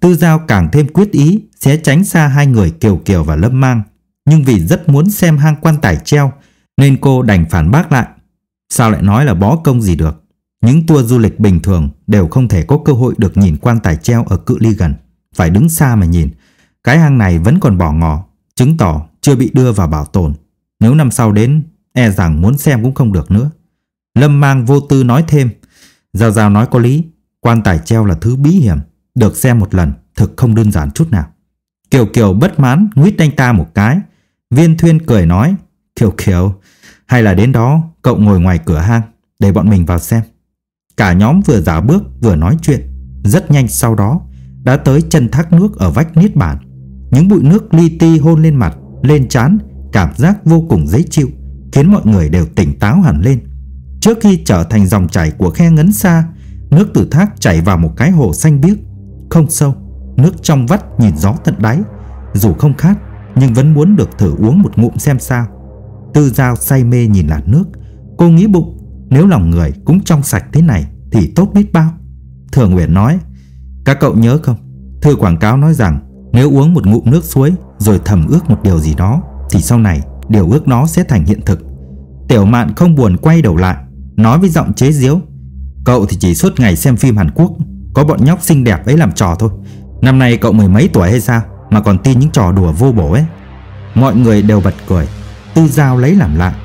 [SPEAKER 1] Tư Giao càng thêm quyết ý sẽ tránh xa hai người Kiều Kiều và Lâm Mang. Nhưng vì rất muốn xem hang quan tài treo nên cô đành phản bác lại. Sao lại nói là bó công gì được? Những tour du lịch bình thường đều không thể có cơ hội được nhìn quan tài treo ở cự ly gần. Phải đứng xa mà nhìn. Cái hang này vẫn còn bỏ ngỏ, chứng tỏ chưa bị đưa vào bảo tồn. Nếu năm sau đến, e rằng muốn xem cũng không được nữa. Lâm mang vô tư nói thêm. Giao Giao nói có lý, quan tài treo là thứ bí hiểm. Được xem một lần, thực không đơn giản chút nào. Kiều Kiều bất mãn, nguyết anh ta một cái. Viên Thuyên cười nói. Kiều Kiều, hay là đến đó cậu ngồi ngoài cửa hang để bọn mình vào xem. Cả nhóm vừa giả bước vừa nói chuyện. Rất nhanh sau đó đã tới chân thác nước ở vách niết bản. Những bụi nước li ti hôn lên mặt, lên trán, cảm giác vô cùng dễ chịu, khiến mọi người đều tỉnh táo hẳn lên. Trước khi trở thành dòng chảy của khe ngấn xa, nước từ thác chảy vào một cái hồ xanh biếc, không sâu, nước trong vắt nhìn gió tận đáy. Dù không khát, nhưng vẫn muốn được thử uống một ngụm xem sao. Tư Giao say mê nhìn làn nước, cô nghĩ bụng nếu lòng người cũng trong sạch thế này thì tốt biết bao. Thường Nguyễn nói, các cậu nhớ không? Thư quảng cáo nói rằng nếu uống một ngụm nước suối rồi thầm ước một điều gì đó thì sau này điều ước đó sẽ thành hiện thực. Tiểu mạn không buồn quay đầu lại, nói với giọng chế giễu. Cậu thì chỉ suốt ngày xem phim Hàn Quốc, có bọn nhóc xinh đẹp ấy làm trò thôi. Năm nay cậu mười mấy tuổi hay sao mà còn tin những trò đùa vô bổ ấy. Mọi người đều bật cười, tư giao lấy làm lạ.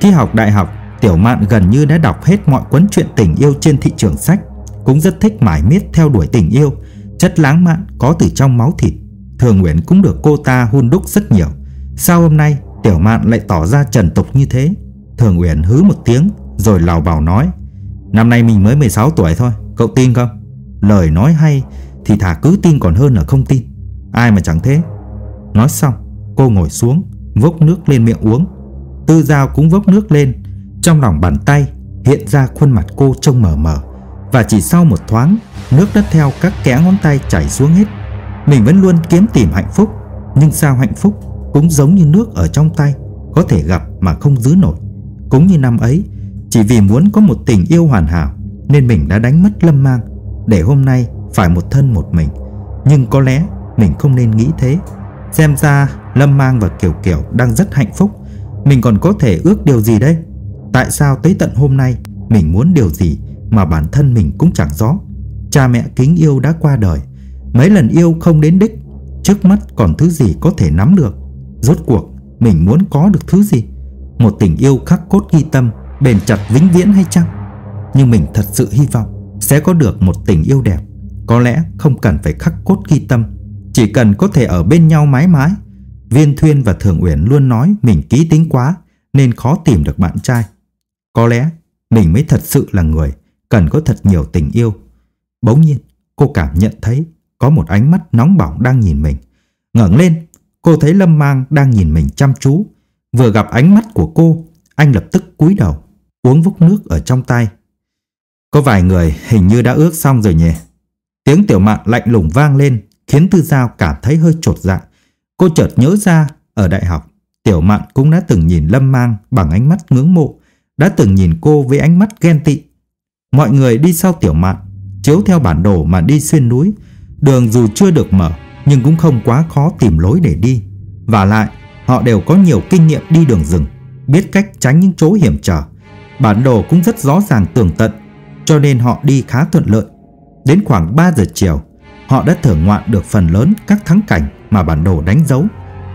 [SPEAKER 1] Khi học đại học, Tiểu Mạn gần như đã đọc hết mọi cuốn truyện tình yêu trên thị trường sách, cũng rất thích mải miết theo đuổi tình yêu, chất lãng mạn có từ trong máu thịt. Thường Nguyễn cũng được cô ta hun đúc rất nhiều. Sao hôm nay Tiểu Mạn lại tỏ ra trần tục như thế? Thường Uyển hứ một tiếng rồi lào bảo nói Năm nay mình mới 16 tuổi thôi, cậu tin không? Lời nói hay thì thà cứ tin còn hơn là không tin. Ai mà chẳng thế. Nói xong, cô ngồi xuống, vốc nước lên miệng uống. Tư dao cũng vốc nước lên, trong lòng bàn tay hiện ra khuôn mặt cô trông mờ mờ. Và chỉ sau một thoáng, nước đã theo các kẽ ngón tay chảy xuống hết. Mình vẫn luôn kiếm tìm hạnh phúc, nhưng sao hạnh phúc cũng giống như nước ở trong tay, có thể gặp mà không giữ nổi. Cũng như năm ấy, chỉ vì muốn có một tình yêu hoàn hảo nên mình đã đánh mất Lâm Mang để hôm nay phải một thân một mình. Nhưng có lẽ mình không nên nghĩ thế. Xem ra Lâm Mang và Kiều Kiều đang rất hạnh phúc. Mình còn có thể ước điều gì đây? Tại sao tới tận hôm nay mình muốn điều gì mà bản thân mình cũng chẳng rõ? Cha mẹ kính yêu đã qua đời. Mấy lần yêu không đến đích. Trước mắt còn thứ gì có thể nắm được? Rốt cuộc mình muốn có được thứ gì? Một tình yêu khắc cốt ghi tâm, bền chặt vĩnh viễn hay chăng? Nhưng mình thật sự hy vọng sẽ có được một tình yêu đẹp. Có lẽ không cần phải khắc cốt ghi tâm, chỉ cần có thể ở bên nhau mãi mãi. Viên Thuyên và Thường Uyển luôn nói mình ký tính quá nên khó tìm được bạn trai. Có lẽ mình mới thật sự là người cần có thật nhiều tình yêu. Bỗng nhiên, cô cảm nhận thấy có một ánh mắt nóng bỏng đang nhìn mình. ngẩng lên, cô thấy Lâm Mang đang nhìn mình chăm chú. Vừa gặp ánh mắt của cô, anh lập tức cúi đầu, uống vốc nước ở trong tay. Có vài người hình như đã ước xong rồi nhỉ. Tiếng tiểu mạn lạnh lùng vang lên, khiến Tư Giao cảm thấy hơi trột dạ. Cô chợt nhớ ra, ở đại học, tiểu mạn cũng đã từng nhìn Lâm Mang bằng ánh mắt ngưỡng mộ, đã từng nhìn cô với ánh mắt ghen tị. Mọi người đi sau tiểu mạn, chiếu theo bản đồ mà đi xuyên núi, đường dù chưa được mở nhưng cũng không quá khó tìm lối để đi. Và lại, họ đều có nhiều kinh nghiệm đi đường rừng, biết cách tránh những chỗ hiểm trở. Bản đồ cũng rất rõ ràng tường tận, cho nên họ đi khá thuận lợi. Đến khoảng 3 giờ chiều, họ đã thưởng ngoạn được phần lớn các thắng cảnh mà bản đồ đánh dấu.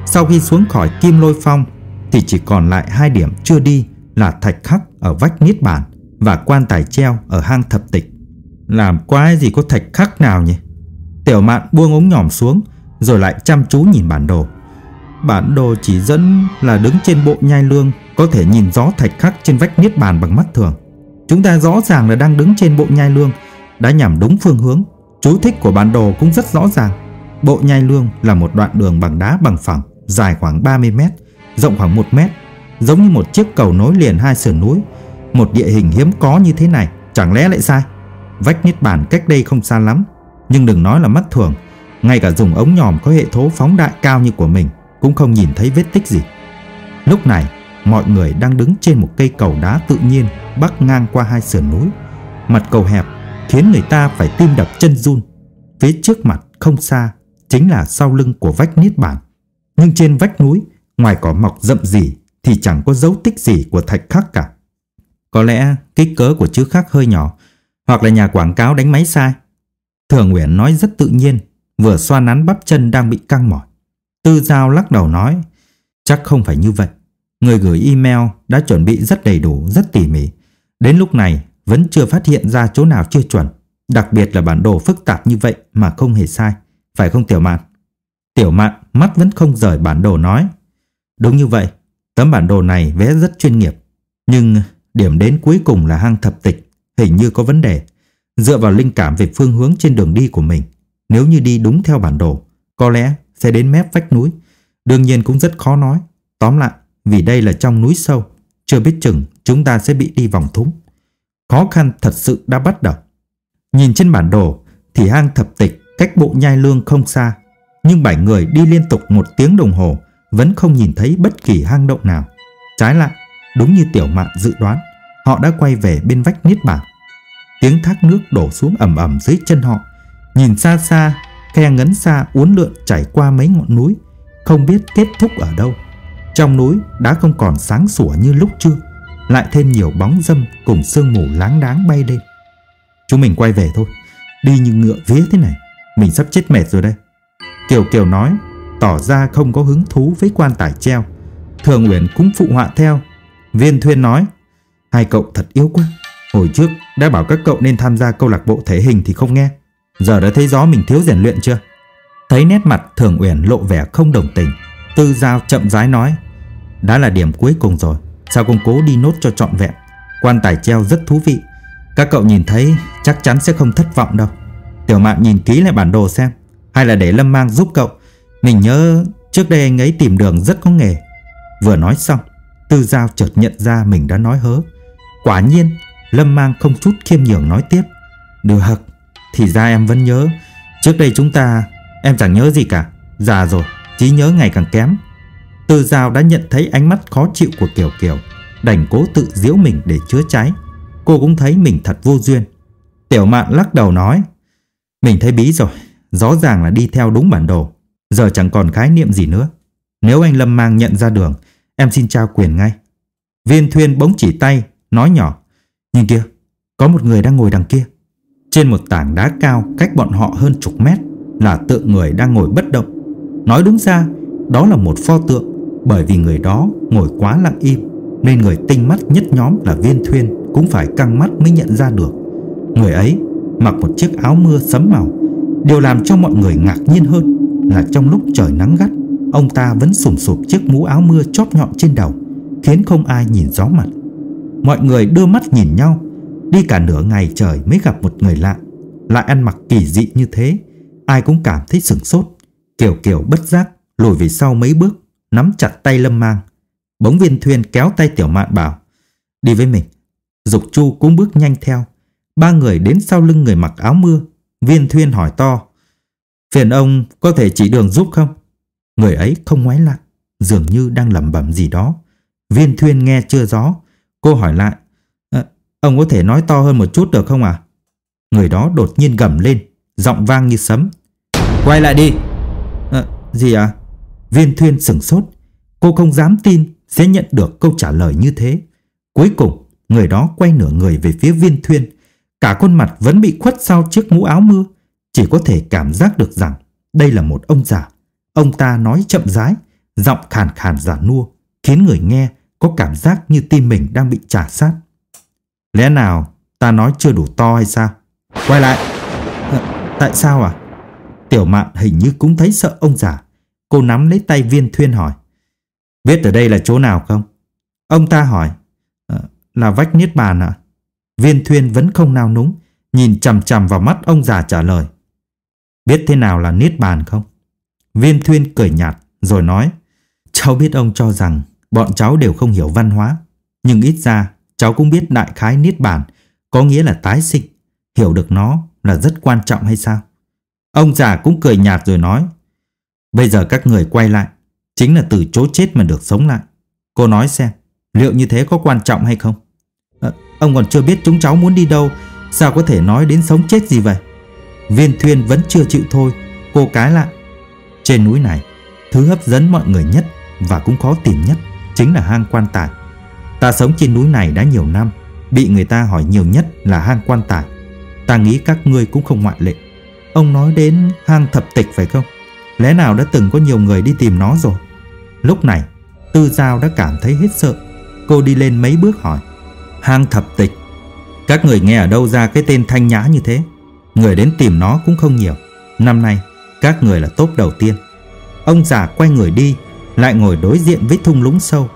[SPEAKER 1] Sau khi xuống khỏi Kim Lôi Phong thì chỉ còn lại hai điểm chưa đi là thạch khắc ở vách Niết Bản và quan tài treo ở hang thập tịch. Làm quái gì có thạch khắc nào nhỉ? Tiểu mạn buông ống nhỏm xuống rồi lại chăm chú nhìn bản đồ. Bản đồ chỉ dẫn là đứng trên bộ nhai lương có thể nhìn rõ thạch khắc trên vách Niết Bàn bằng mắt thường. Chúng ta rõ ràng là đang đứng trên bộ nhai lương đã nhằm đúng phương hướng. Chú thích của bản đồ cũng rất rõ ràng. Bộ nhai lương là một đoạn đường bằng đá bằng phẳng dài khoảng 30 mét, rộng khoảng 1 mét giống như một chiếc cầu nối liền hai sườn núi. Một địa hình hiếm có như thế này, chẳng lẽ lại sai? Vách Niết Bàn cách đây không xa lắm, nhưng đừng nói là mắt thường, ngay cả dùng ống nhòm có hệ thố phóng đại cao như của mình cũng không nhìn thấy vết tích gì. Lúc này, mọi người đang đứng trên một cây cầu đá tự nhiên bắc ngang qua hai sườn núi. Mặt cầu hẹp, khiến người ta phải tim đập chân run. Phía trước mặt không xa chính là sau lưng của vách niết bàn. Nhưng trên vách núi, ngoài cỏ mọc rậm rì thì chẳng có dấu tích gì của thạch khắc cả. Có lẽ kích cỡ của chữ khắc hơi nhỏ, hoặc là nhà quảng cáo đánh máy sai. Thường Nguyễn nói rất tự nhiên, vừa xoa nắn bắp chân đang bị căng mỏi. Tư Giao lắc đầu nói, chắc không phải như vậy. Người gửi email đã chuẩn bị rất đầy đủ, rất tỉ mỉ. Đến lúc này vẫn chưa phát hiện ra chỗ nào chưa chuẩn. Đặc biệt là bản đồ phức tạp như vậy mà không hề sai. Phải không Tiểu Mạn? Tiểu Mạn mắt vẫn không rời bản đồ nói. Đúng như vậy, tấm bản đồ này vẽ rất chuyên nghiệp. Nhưng điểm đến cuối cùng là hang thập tịch, hình như có vấn đề. Dựa vào linh cảm về phương hướng trên đường đi của mình, nếu như đi đúng theo bản đồ, có lẽ sẽ đến mép vách núi. Đương nhiên cũng rất khó nói. Tóm lại, vì đây là trong núi sâu, chưa biết chừng chúng ta sẽ bị đi vòng thúng. Khó khăn thật sự đã bắt đầu. Nhìn trên bản đồ thì hang thập tịch cách bộ nhai lương không xa, nhưng bảy người đi liên tục một tiếng đồng hồ vẫn không nhìn thấy bất kỳ hang động nào. Trái lại, đúng như tiểu mạn dự đoán, họ đã quay về bên vách niết bàn. Tiếng thác nước đổ xuống ầm ầm dưới chân họ. Nhìn xa xa, khe ngấn xa uốn lượn chảy qua mấy ngọn núi, không biết kết thúc ở đâu. Trong núi đã không còn sáng sủa như lúc trước, lại thêm nhiều bóng dâm cùng sương mù láng đáng bay lên. Chúng mình quay về thôi, đi như ngựa vía thế này, mình sắp chết mệt rồi đây. Kiều Kiều nói, tỏ ra không có hứng thú với quan tài treo. Thường Uyển cũng phụ họa theo. Viên Thuyên nói, hai cậu thật yếu quá. Hồi trước đã bảo các cậu nên tham gia câu lạc bộ thể hình thì không nghe. Giờ đã thấy rõ mình thiếu rèn luyện chưa? Thấy nét mặt Thường Uyển lộ vẻ không đồng tình. Tư Giao chậm rãi nói, đã là điểm cuối cùng rồi, sao không cố đi nốt cho trọn vẹn. Quan tài treo rất thú vị. Các cậu nhìn thấy chắc chắn sẽ không thất vọng đâu. Tiểu mạn nhìn kỹ lại bản đồ xem, hay là để Lâm Mang giúp cậu mình nhớ trước đây anh ấy tìm đường rất có nghề. Vừa nói xong, Tư Giao chợt nhận ra mình đã nói hớ. Quả nhiên, Lâm Mang không chút khiêm nhường nói tiếp. Được, thì ra em vẫn nhớ. Trước đây chúng ta, em chẳng nhớ gì cả. Già rồi, trí nhớ ngày càng kém. từ Giao đã nhận thấy ánh mắt khó chịu của Kiều Kiều, đành cố tự giễu mình để chứa cháy. Cô cũng thấy mình thật vô duyên. Tiểu mạn lắc đầu nói, mình thấy bí rồi, rõ ràng là đi theo đúng bản đồ. Giờ chẳng còn khái niệm gì nữa. Nếu anh Lâm mang nhận ra đường, em xin trao quyền ngay. Viên Thuyên bỗng chỉ tay, nói nhỏ. Nhìn kia, có một người đang ngồi đằng kia. Trên một tảng đá cao cách bọn họ hơn chục mét là tượng người đang ngồi bất động. Nói đúng ra, đó là một pho tượng bởi vì người đó ngồi quá lặng im nên người tinh mắt nhất nhóm là Viên Thuyên cũng phải căng mắt mới nhận ra được. Người ấy mặc một chiếc áo mưa sấm màu. Điều làm cho mọi người ngạc nhiên hơn là trong lúc trời nắng gắt, ông ta vẫn sùm sụp chiếc mũ áo mưa chóp nhọn trên đầu, khiến không ai nhìn rõ mặt. Mọi người đưa mắt nhìn nhau, đi cả nửa ngày trời mới gặp một người lạ, lại ăn mặc kỳ dị như thế, ai cũng cảm thấy sửng sốt. Kiều Kiều bất giác lùi về sau mấy bước, nắm chặt tay Lâm Mang. Bỗng viên thuyền kéo tay Tiểu Mạn bảo, đi với mình. Dục Chu cũng bước nhanh theo. Ba người đến sau lưng người mặc áo mưa. Viên thuyền hỏi to, Phiền ông có thể chỉ đường giúp không? Người ấy không ngoái lại, dường như đang lẩm bẩm gì đó. Viên thuyên nghe chưa rõ, cô hỏi lại. Ông có thể nói to hơn một chút được không à? Người đó đột nhiên gầm lên, giọng vang như sấm. Quay lại đi! À, gì à? Viên thuyên sửng sốt. Cô không dám tin sẽ nhận được câu trả lời như thế. Cuối cùng, người đó quay nửa người về phía viên thuyên. Cả khuôn mặt vẫn bị khuất sau chiếc mũ áo mưa. Chỉ có thể cảm giác được rằng đây là một ông già. Ông ta nói chậm rãi, giọng khàn khàn giả nua, khiến người nghe có cảm giác như tim mình đang bị trả sát. Lẽ nào ta nói chưa đủ to hay sao? Quay lại! À, tại sao à? Tiểu mạn hình như cũng thấy sợ ông già. Cô nắm lấy tay viên thuyên hỏi. Biết ở đây là chỗ nào không? Ông ta hỏi. À, là vách niết bàn ạ. À? Viên thuyên vẫn không nao núng, nhìn chằm chằm vào mắt ông già trả lời. Biết thế nào là niết bàn không? Viên Thuyên cười nhạt rồi nói Cháu biết ông cho rằng bọn cháu đều không hiểu văn hóa Nhưng ít ra cháu cũng biết đại khái niết bàn Có nghĩa là tái sinh. Hiểu được nó là rất quan trọng hay sao? Ông già cũng cười nhạt rồi nói Bây giờ các người quay lại Chính là từ chỗ chết mà được sống lại. Cô nói xem Liệu như thế có quan trọng hay không? À, ông còn chưa biết chúng cháu muốn đi đâu Sao có thể nói đến sống chết gì vậy? Viên thuyên vẫn chưa chịu thôi Cô cái lại. Trên núi này Thứ hấp dẫn mọi người nhất Và cũng khó tìm nhất Chính là hang quan tài. Ta sống trên núi này đã nhiều năm, Bị người ta hỏi nhiều nhất là hang quan tài. Ta nghĩ các ngươi cũng không ngoại lệ. Ông nói đến hang thập tịch phải không? Lẽ nào đã từng có nhiều người đi tìm nó rồi? Lúc này, Tư Giao đã cảm thấy hết sợ. Cô đi lên mấy bước hỏi, Hang thập tịch, Các người nghe ở đâu ra cái tên thanh nhã như thế? Người đến tìm nó cũng không nhiều. Năm nay, các người là tốt đầu tiên. Ông già quay người đi, Lại ngồi đối diện với thung lũng sâu.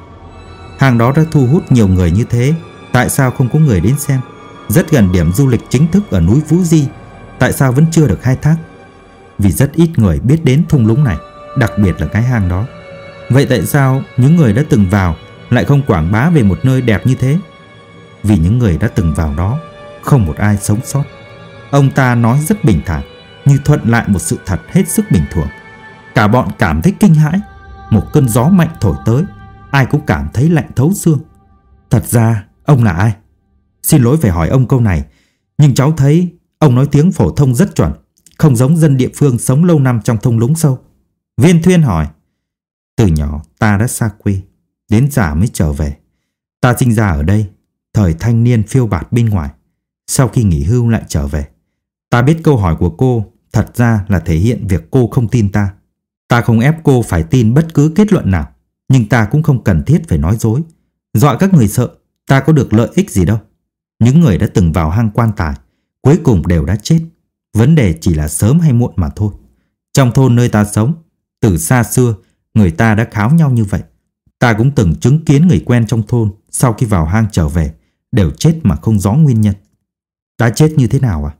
[SPEAKER 1] Hàng đó đã thu hút nhiều người như thế. Tại sao không có người đến xem? Rất gần điểm du lịch chính thức ở núi Vũ Di. Tại sao vẫn chưa được khai thác? Vì rất ít người biết đến thung lũng này, Đặc biệt là cái hang đó. Vậy tại sao những người đã từng vào Lại không quảng bá về một nơi đẹp như thế? Vì những người đã từng vào đó, Không một ai sống sót. Ông ta nói rất bình thản, Như thuận lại một sự thật hết sức bình thường. Cả bọn cảm thấy kinh hãi. Một cơn gió mạnh thổi tới Ai cũng cảm thấy lạnh thấu xương. Thật ra, ông là ai? Xin lỗi phải hỏi ông câu này, Nhưng cháu thấy ông nói tiếng phổ thông rất chuẩn, Không giống dân địa phương sống lâu năm trong thung lũng sâu. Viên Thuyên hỏi, Từ nhỏ ta đã xa quê, Đến già mới trở về. Ta sinh ra ở đây, Thời thanh niên phiêu bạt bên ngoài. Sau khi nghỉ hưu lại trở về, Ta biết câu hỏi của cô Thật ra là thể hiện việc cô không tin ta. Ta không ép cô phải tin bất cứ kết luận nào. Nhưng ta cũng không cần thiết phải nói dối. Dọa các người sợ Ta có được lợi ích gì đâu. Những người đã từng vào hang quan tài Cuối cùng đều đã chết. Vấn đề chỉ là sớm hay muộn mà thôi. Trong thôn nơi ta sống Từ xa xưa Người ta đã kháo nhau như vậy. Ta cũng từng chứng kiến người quen trong thôn Sau khi vào hang trở về Đều chết mà không rõ nguyên nhân. Ta chết như thế nào à?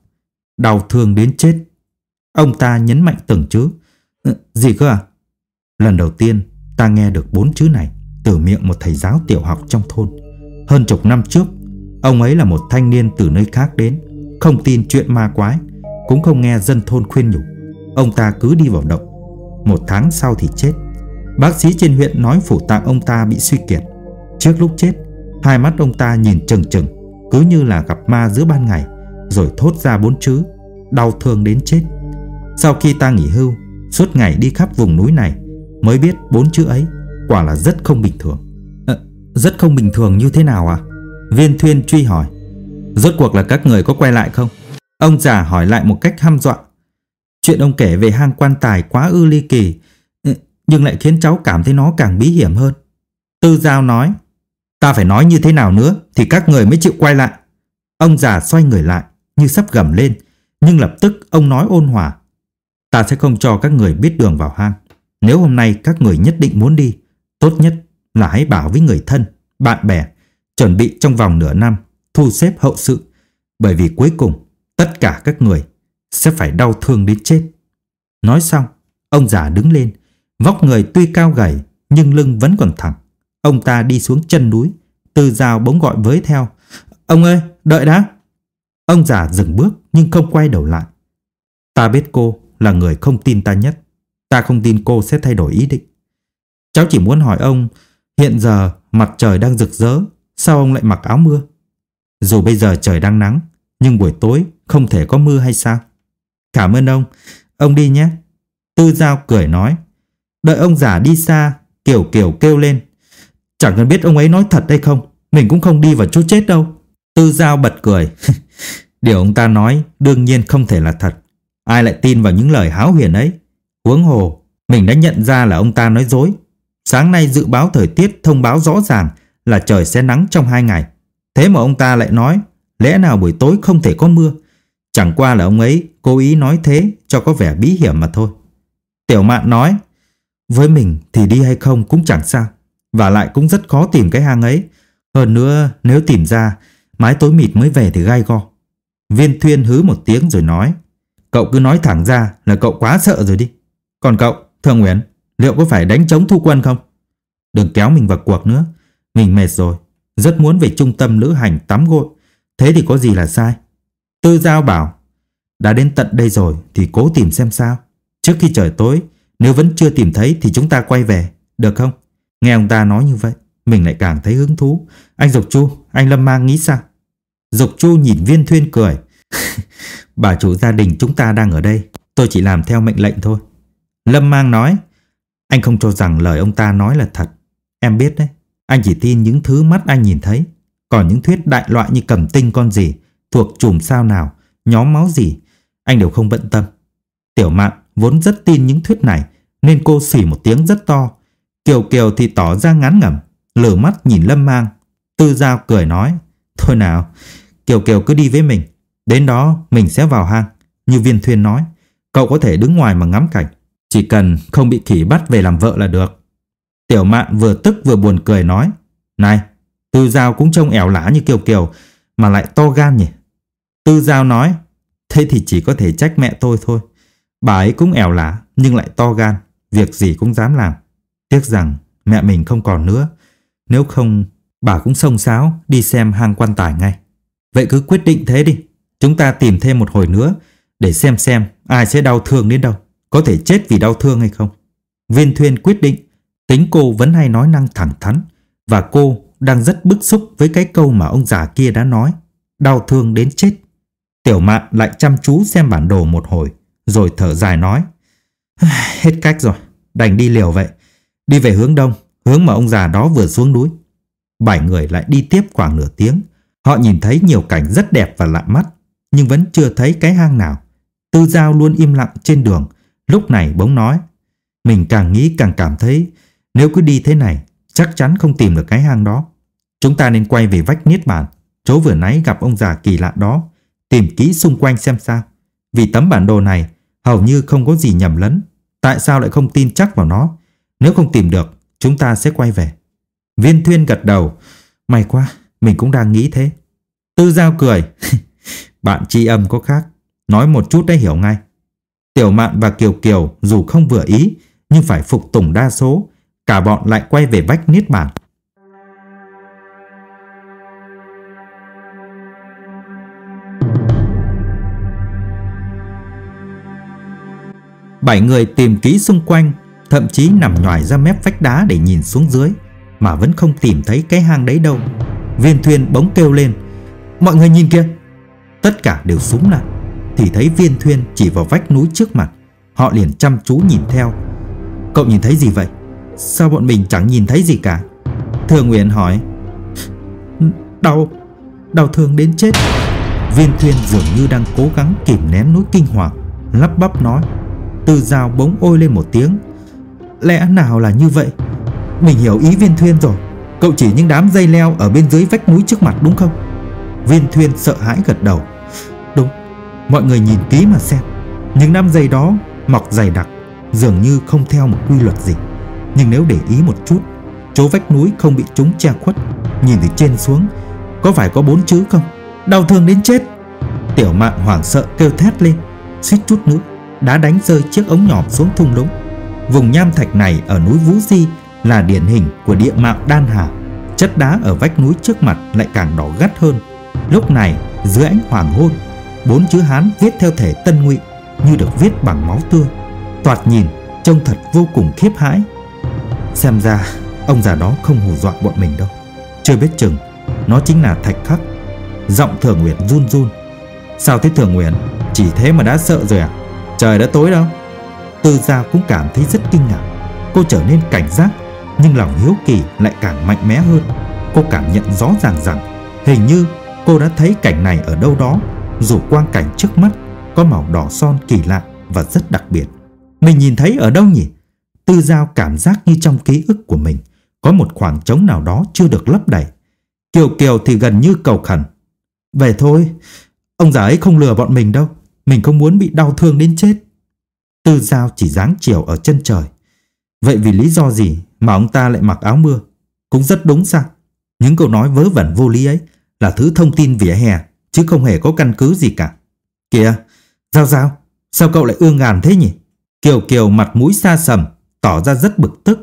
[SPEAKER 1] Đau thương đến chết. Ông ta nhấn mạnh từng chữ. Ừ, Gì cơ à? Lần đầu tiên ta nghe được bốn chữ này Từ miệng một thầy giáo tiểu học trong thôn. Hơn chục năm trước, Ông ấy là một thanh niên từ nơi khác đến, Không tin chuyện ma quái, Cũng không nghe dân thôn khuyên nhủ. Ông ta cứ đi vào động. Một tháng sau thì chết. Bác sĩ trên huyện nói phủ tạng ông ta bị suy kiệt. Trước lúc chết, Hai mắt ông ta nhìn trừng trừng, Cứ như là gặp ma giữa ban ngày, Rồi thốt ra bốn chữ, Đau thương đến chết. Sau khi ta nghỉ hưu, Suốt ngày đi khắp vùng núi này Mới biết bốn chữ ấy Quả là rất không bình thường. À, Rất không bình thường như thế nào à? Viên Thuyên truy hỏi. Rốt cuộc là các người có quay lại không? Ông già hỏi lại một cách ham dọa. Chuyện ông kể về hang quan tài quá ư ly kỳ ừ, Nhưng lại khiến cháu cảm thấy nó càng bí hiểm hơn. Tư Giao nói Ta phải nói như thế nào nữa Thì các người mới chịu quay lại. Ông già xoay người lại Như sắp gầm lên Nhưng lập tức ông nói ôn hòa Ta sẽ không cho các người biết đường vào hang. Nếu hôm nay các người nhất định muốn đi, Tốt nhất là hãy bảo với người thân, Bạn bè, Chuẩn bị trong vòng nửa năm, Thu xếp hậu sự. Bởi vì cuối cùng, tất cả các người Sẽ phải đau thương đến chết. Nói xong, Ông già đứng lên, Vóc người tuy cao gầy, Nhưng lưng vẫn còn thẳng. Ông ta đi xuống chân núi, Từ rào bỗng gọi với theo, Ông ơi, đợi đã. Ông già dừng bước, nhưng không quay đầu lại. Ta biết cô là người không tin ta nhất. Ta không tin cô sẽ thay đổi ý định. Cháu chỉ muốn hỏi ông, Hiện giờ mặt trời đang rực rỡ, Sao ông lại mặc áo mưa? Dù bây giờ trời đang nắng, Nhưng buổi tối không thể có mưa hay sao? Cảm ơn ông. Ông đi nhé. Tư Giao cười nói, Đợi ông già đi xa Kiều Kiều kêu lên. Chẳng cần biết ông ấy nói thật hay không, Mình cũng không đi vào chỗ chết đâu. Tư Giao bật cười. Điều ông ta nói đương nhiên không thể là thật. Ai lại tin vào những lời háo huyền ấy? Huống hồ, Mình đã nhận ra là ông ta nói dối. Sáng nay dự báo thời tiết thông báo rõ ràng Là trời sẽ nắng trong hai ngày. Thế mà ông ta lại nói, Lẽ nào buổi tối không thể có mưa? Chẳng qua là ông ấy cố ý nói thế Cho có vẻ bí hiểm mà thôi. Tiểu mạn nói, Với mình thì đi hay không cũng chẳng sao, Và lại cũng rất khó tìm cái hang ấy. Hơn nữa, nếu tìm ra, Mái tối mịt mới về thì gai go. Viên Thuyên hứ một tiếng rồi nói, Cậu cứ nói thẳng ra là cậu quá sợ rồi đi. Còn cậu, Thương Nguyễn Liệu có phải đánh chống thu quân không? Đừng kéo mình vào cuộc nữa. Mình mệt rồi. Rất muốn về trung tâm lữ hành tắm gội. Thế thì có gì là sai? Tư Giao bảo Đã đến tận đây rồi thì cố tìm xem sao. Trước khi trời tối Nếu vẫn chưa tìm thấy thì chúng ta quay về Được không? Nghe ông ta nói như vậy Mình lại càng thấy hứng thú. Anh Dục Chu, anh Lâm Mang nghĩ sao? Dục Chu nhìn viên thuyên cười Bà chủ gia đình chúng ta đang ở đây. Tôi chỉ làm theo mệnh lệnh thôi. Lâm Mang nói. Anh không cho rằng lời ông ta nói là thật. Em biết đấy. Anh chỉ tin những thứ mắt anh nhìn thấy. Còn những thuyết đại loại như cầm tinh con gì, thuộc chùm sao nào, nhóm máu gì, anh đều không bận tâm. Tiểu mạn vốn rất tin những thuyết này, nên cô xỉ một tiếng rất to. Kiều Kiều thì tỏ ra ngán ngẩm, lửa mắt nhìn Lâm Mang. Tư Giao cười nói, thôi nào, Kiều Kiều cứ đi với mình. Đến đó mình sẽ vào hang. Như viên thuyền nói, cậu có thể đứng ngoài mà ngắm cảnh. Chỉ cần không bị khỉ bắt về làm vợ là được. Tiểu mạn vừa tức vừa buồn cười nói, này, Tư Giao cũng trông ẻo lả như Kiều Kiều mà lại to gan nhỉ. Tư Giao nói, thế thì chỉ có thể trách mẹ tôi thôi. Bà ấy cũng ẻo lả nhưng lại to gan, việc gì cũng dám làm. Tiếc rằng mẹ mình không còn nữa, nếu không bà cũng xông xáo đi xem hang quan tài ngay. Vậy cứ quyết định thế đi, chúng ta tìm thêm một hồi nữa để xem xem ai sẽ đau thương đến đâu, có thể chết vì đau thương hay không. Viên Thuyên quyết định, tính cô vẫn hay nói năng thẳng thắn và cô đang rất bức xúc với cái câu mà ông già kia đã nói, đau thương đến chết. Tiểu mạn lại chăm chú xem bản đồ một hồi, rồi thở dài nói, hết cách rồi, đành đi liều vậy. Đi về hướng đông, hướng mà ông già đó vừa xuống núi. Bảy người lại đi tiếp khoảng nửa tiếng. Họ nhìn thấy nhiều cảnh rất đẹp và lạ mắt, nhưng vẫn chưa thấy cái hang nào. Tư Giao luôn im lặng trên đường, lúc này bỗng nói. Mình càng nghĩ càng cảm thấy nếu cứ đi thế này chắc chắn không tìm được cái hang đó. Chúng ta nên quay về vách Niết Bàn, chỗ vừa nãy gặp ông già kỳ lạ đó, tìm kỹ xung quanh xem sao. Vì tấm bản đồ này hầu như không có gì nhầm lẫn. Tại sao lại không tin chắc vào nó? Nếu không tìm được, chúng ta sẽ quay về. Viên Thuyên gật đầu. May quá, mình cũng đang nghĩ thế. Tư Giao cười. Bạn tri âm có khác. Nói một chút đã hiểu ngay. Tiểu Mạn và Kiều Kiều dù không vừa ý, nhưng phải phục tùng đa số. Cả bọn lại quay về vách Niết Bàn. Bảy người tìm kỹ xung quanh, thậm chí nằm nhòi ra mép vách đá để nhìn xuống dưới, mà vẫn không tìm thấy cái hang đấy đâu. Viên Thuyên bỗng kêu lên, mọi người nhìn kìa. Tất cả đều súng lại, thì thấy Viên Thuyên chỉ vào vách núi trước mặt. Họ liền chăm chú nhìn theo. Cậu nhìn thấy gì vậy? Sao bọn mình chẳng nhìn thấy gì cả? Thường Nguyện hỏi. Đau, đau thương đến chết. Viên Thuyên dường như đang cố gắng kìm nén nỗi kinh hoàng, lắp bắp nói. Từ rào bỗng ôi lên một tiếng Lẽ nào là như vậy Mình hiểu ý viên thuyên rồi Cậu chỉ những đám dây leo ở bên dưới vách núi trước mặt đúng không Viên thuyên sợ hãi gật đầu Mọi người nhìn kỹ mà xem Những đám dây đó mọc dày đặc Dường như không theo một quy luật gì Nhưng nếu để ý một chút Chỗ vách núi không bị chúng che khuất Nhìn từ trên xuống Có phải có bốn chữ không Đau thương đến chết Tiểu mạn hoảng sợ kêu thét lên suýt chút nữa đã đánh rơi chiếc ống nhòm xuống thung lũng. Vùng nham thạch này ở núi Vũ Di là điển hình của địa mạo đan hà. Chất đá ở vách núi trước mặt lại càng đỏ gắt hơn. Lúc này, dưới ánh hoàng hôn, bốn chữ Hán viết theo thể tân ngụy như được viết bằng máu tươi. Toạt nhìn, trông thật vô cùng khiếp hãi. Xem ra, ông già đó không hù dọa bọn mình đâu. Chưa biết chừng, nó chính là thạch khắc. Giọng Thường Nguyệt run run. Sao thế Thường Nguyệt, Chỉ thế mà đã sợ rồi à? Trời đã tối đâu Tư gia cũng cảm thấy rất kinh ngạc Cô trở nên cảnh giác Nhưng lòng hiếu kỳ lại càng mạnh mẽ hơn Cô cảm nhận rõ ràng rằng Hình như cô đã thấy cảnh này ở đâu đó dù quang cảnh trước mắt Có màu đỏ son kỳ lạ Và rất đặc biệt Mình nhìn thấy ở đâu nhỉ Tư Giao cảm giác như trong ký ức của mình Có một khoảng trống nào đó chưa được lấp đầy Kiều Kiều thì gần như cầu khẩn Về thôi Ông già ấy không lừa bọn mình đâu mình không muốn bị đau thương đến chết. Tư Giao chỉ dáng chiều ở chân trời. Vậy vì lý do gì mà ông ta lại mặc áo mưa? Cũng rất đúng sao? Những câu nói vớ vẩn vô lý ấy là thứ thông tin vỉa hè, chứ không hề có căn cứ gì cả. Kìa, Giao Giao, sao cậu lại ương ngàn thế nhỉ? Kiều Kiều mặt mũi xa sầm, tỏ ra rất bực tức.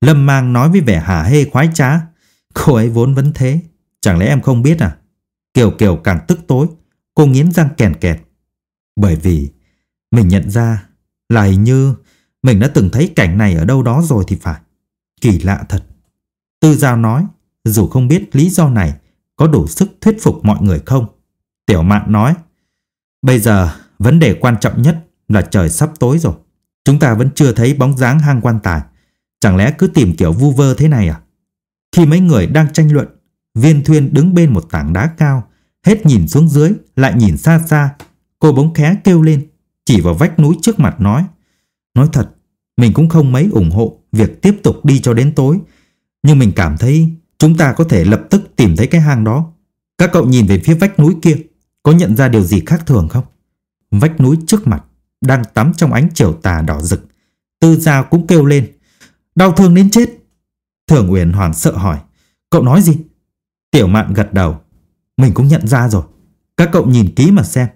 [SPEAKER 1] Lâm Mang nói với vẻ hả hê khoái trá. Cô ấy vốn vẫn thế, chẳng lẽ em không biết à? Kiều Kiều càng tức tối, cô nghiến răng kèn kẹt. Bởi vì mình nhận ra là hình như mình đã từng thấy cảnh này ở đâu đó rồi thì phải. Kỳ lạ thật. Tư Giao nói, dù không biết lý do này có đủ sức thuyết phục mọi người không. Tiểu Mạn nói, Bây giờ vấn đề quan trọng nhất là trời sắp tối rồi. Chúng ta vẫn chưa thấy bóng dáng hang quan tài. Chẳng lẽ cứ tìm kiểu vu vơ thế này à? Khi mấy người đang tranh luận, viên thuyên đứng bên một tảng đá cao, hết nhìn xuống dưới, lại nhìn xa xa. Cô bóng khé kêu lên, chỉ vào vách núi trước mặt nói. Nói thật, mình cũng không mấy ủng hộ việc tiếp tục đi cho đến tối. Nhưng mình cảm thấy chúng ta có thể lập tức tìm thấy cái hang đó. Các cậu nhìn về phía vách núi kia, có nhận ra điều gì khác thường không? Vách núi trước mặt đang tắm trong ánh chiều tà đỏ rực. Tư gia cũng kêu lên. Đau thương đến chết. Thường Uyển hoảng sợ hỏi. Cậu nói gì? Tiểu mạn gật đầu. Mình cũng nhận ra rồi. Các cậu nhìn kỹ mà xem.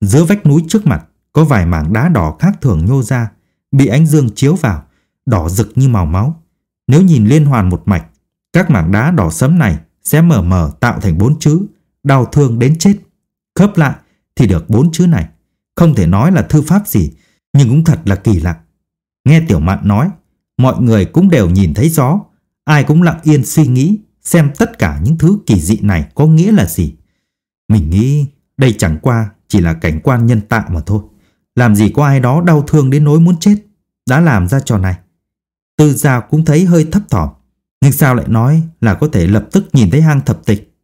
[SPEAKER 1] Giữa vách núi trước mặt có vài mảng đá đỏ khác thường nhô ra. Bị ánh dương chiếu vào. Đỏ rực như màu máu. Nếu nhìn liên hoàn một mạch, các mảng đá đỏ sẫm này sẽ mờ mờ tạo thành bốn chữ. Đau thương đến chết. Khớp lại thì được bốn chữ này. Không thể nói là thư pháp gì, nhưng cũng thật là kỳ lạ. Nghe Tiểu Mạn nói, mọi người cũng đều nhìn thấy rõ, ai cũng lặng yên suy nghĩ xem tất cả những thứ kỳ dị này có nghĩa là gì. Mình nghĩ đây chẳng qua chỉ là cảnh quan nhân tạo mà thôi. Làm gì có ai đó đau thương đến nỗi muốn chết, đã làm ra trò này. Tư Giao cũng thấy hơi thấp thỏm, nhưng sao lại nói là có thể lập tức nhìn thấy hang thập tịch.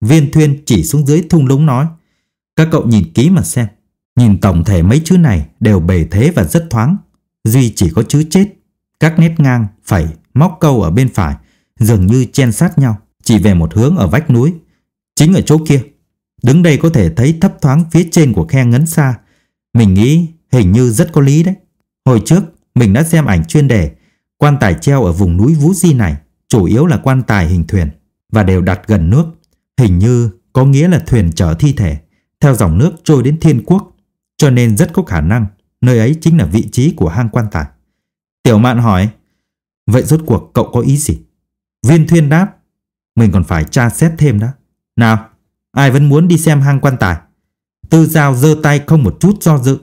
[SPEAKER 1] Viên Thuyên chỉ xuống dưới thung lũng nói, các cậu nhìn kỹ mà xem. Nhìn tổng thể mấy chữ này đều bề thế và rất thoáng. Duy chỉ có chữ chết. Các nét ngang, phẩy, móc câu ở bên phải dường như chen sát nhau, chỉ về một hướng ở vách núi. Chính ở chỗ kia. Đứng đây có thể thấy thấp thoáng phía trên của khe ngấn xa. Mình nghĩ hình như rất có lý đấy. Hồi trước, mình đã xem ảnh chuyên đề quan tài treo ở vùng núi Vũ Di này chủ yếu là quan tài hình thuyền và đều đặt gần nước. Hình như có nghĩa là thuyền chở thi thể theo dòng nước trôi đến thiên quốc cho nên rất có khả năng nơi ấy chính là vị trí của hang quan tài. Tiểu mạn hỏi, vậy rốt cuộc cậu có ý gì? Viên thuyên đáp, mình còn phải tra xét thêm đó. Nào, ai vẫn muốn đi xem hang quan tài? Tư Giao giơ tay không một chút do dự.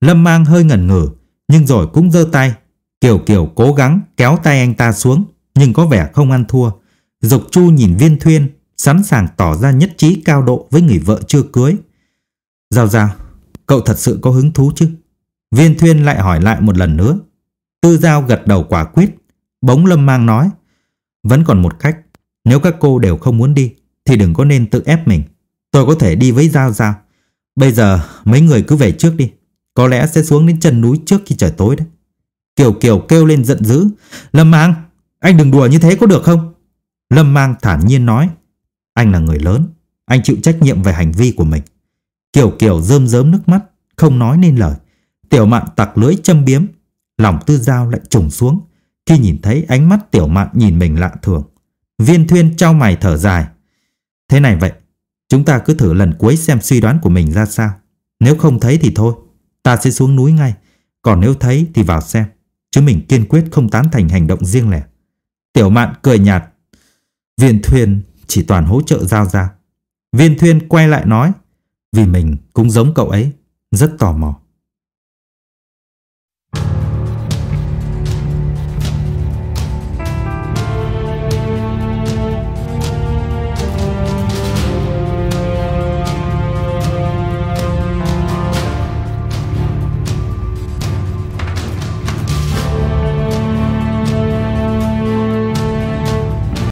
[SPEAKER 1] Lâm mang hơi ngẩn ngừ, nhưng rồi cũng giơ tay. Kiều Kiều cố gắng kéo tay anh ta xuống, nhưng có vẻ không ăn thua. Dục Chu nhìn viên thuyên, sẵn sàng tỏ ra nhất trí cao độ với người vợ chưa cưới. Giao Giao, Cậu thật sự có hứng thú chứ? Viên Thuyên lại hỏi lại một lần nữa. Tư Giao gật đầu quả quyết. Bỗng Lâm Mang nói. Vẫn còn một cách. Nếu các cô đều không muốn đi, thì đừng có nên tự ép mình. Tôi có thể đi với Giao Giao. Bây giờ mấy người cứ về trước đi. Có lẽ sẽ xuống đến chân núi trước khi trời tối đấy. Kiều Kiều kêu lên giận dữ. Lâm Mang, anh đừng đùa như thế có được không? Lâm Mang thản nhiên nói. Anh là người lớn. Anh chịu trách nhiệm về hành vi của mình. Kiều Kiều rơm rớm nước mắt, không nói nên lời. Tiểu mạn tặc lưỡi châm biếm, lòng tư dao lại trùng xuống khi nhìn thấy ánh mắt tiểu mạn nhìn mình lạ thường. Viên thuyên trao mày thở dài. Thế này vậy, chúng ta cứ thử lần cuối xem suy đoán của mình ra sao. Nếu không thấy thì thôi, ta sẽ xuống núi ngay. Còn nếu thấy thì vào xem. Chứ mình kiên quyết không tán thành hành động riêng lẻ. Tiểu mạn cười nhạt. Viên thuyên chỉ toàn hỗ trợ giao ra. Viên thuyên quay lại nói. Vì mình cũng giống cậu ấy, rất tò mò.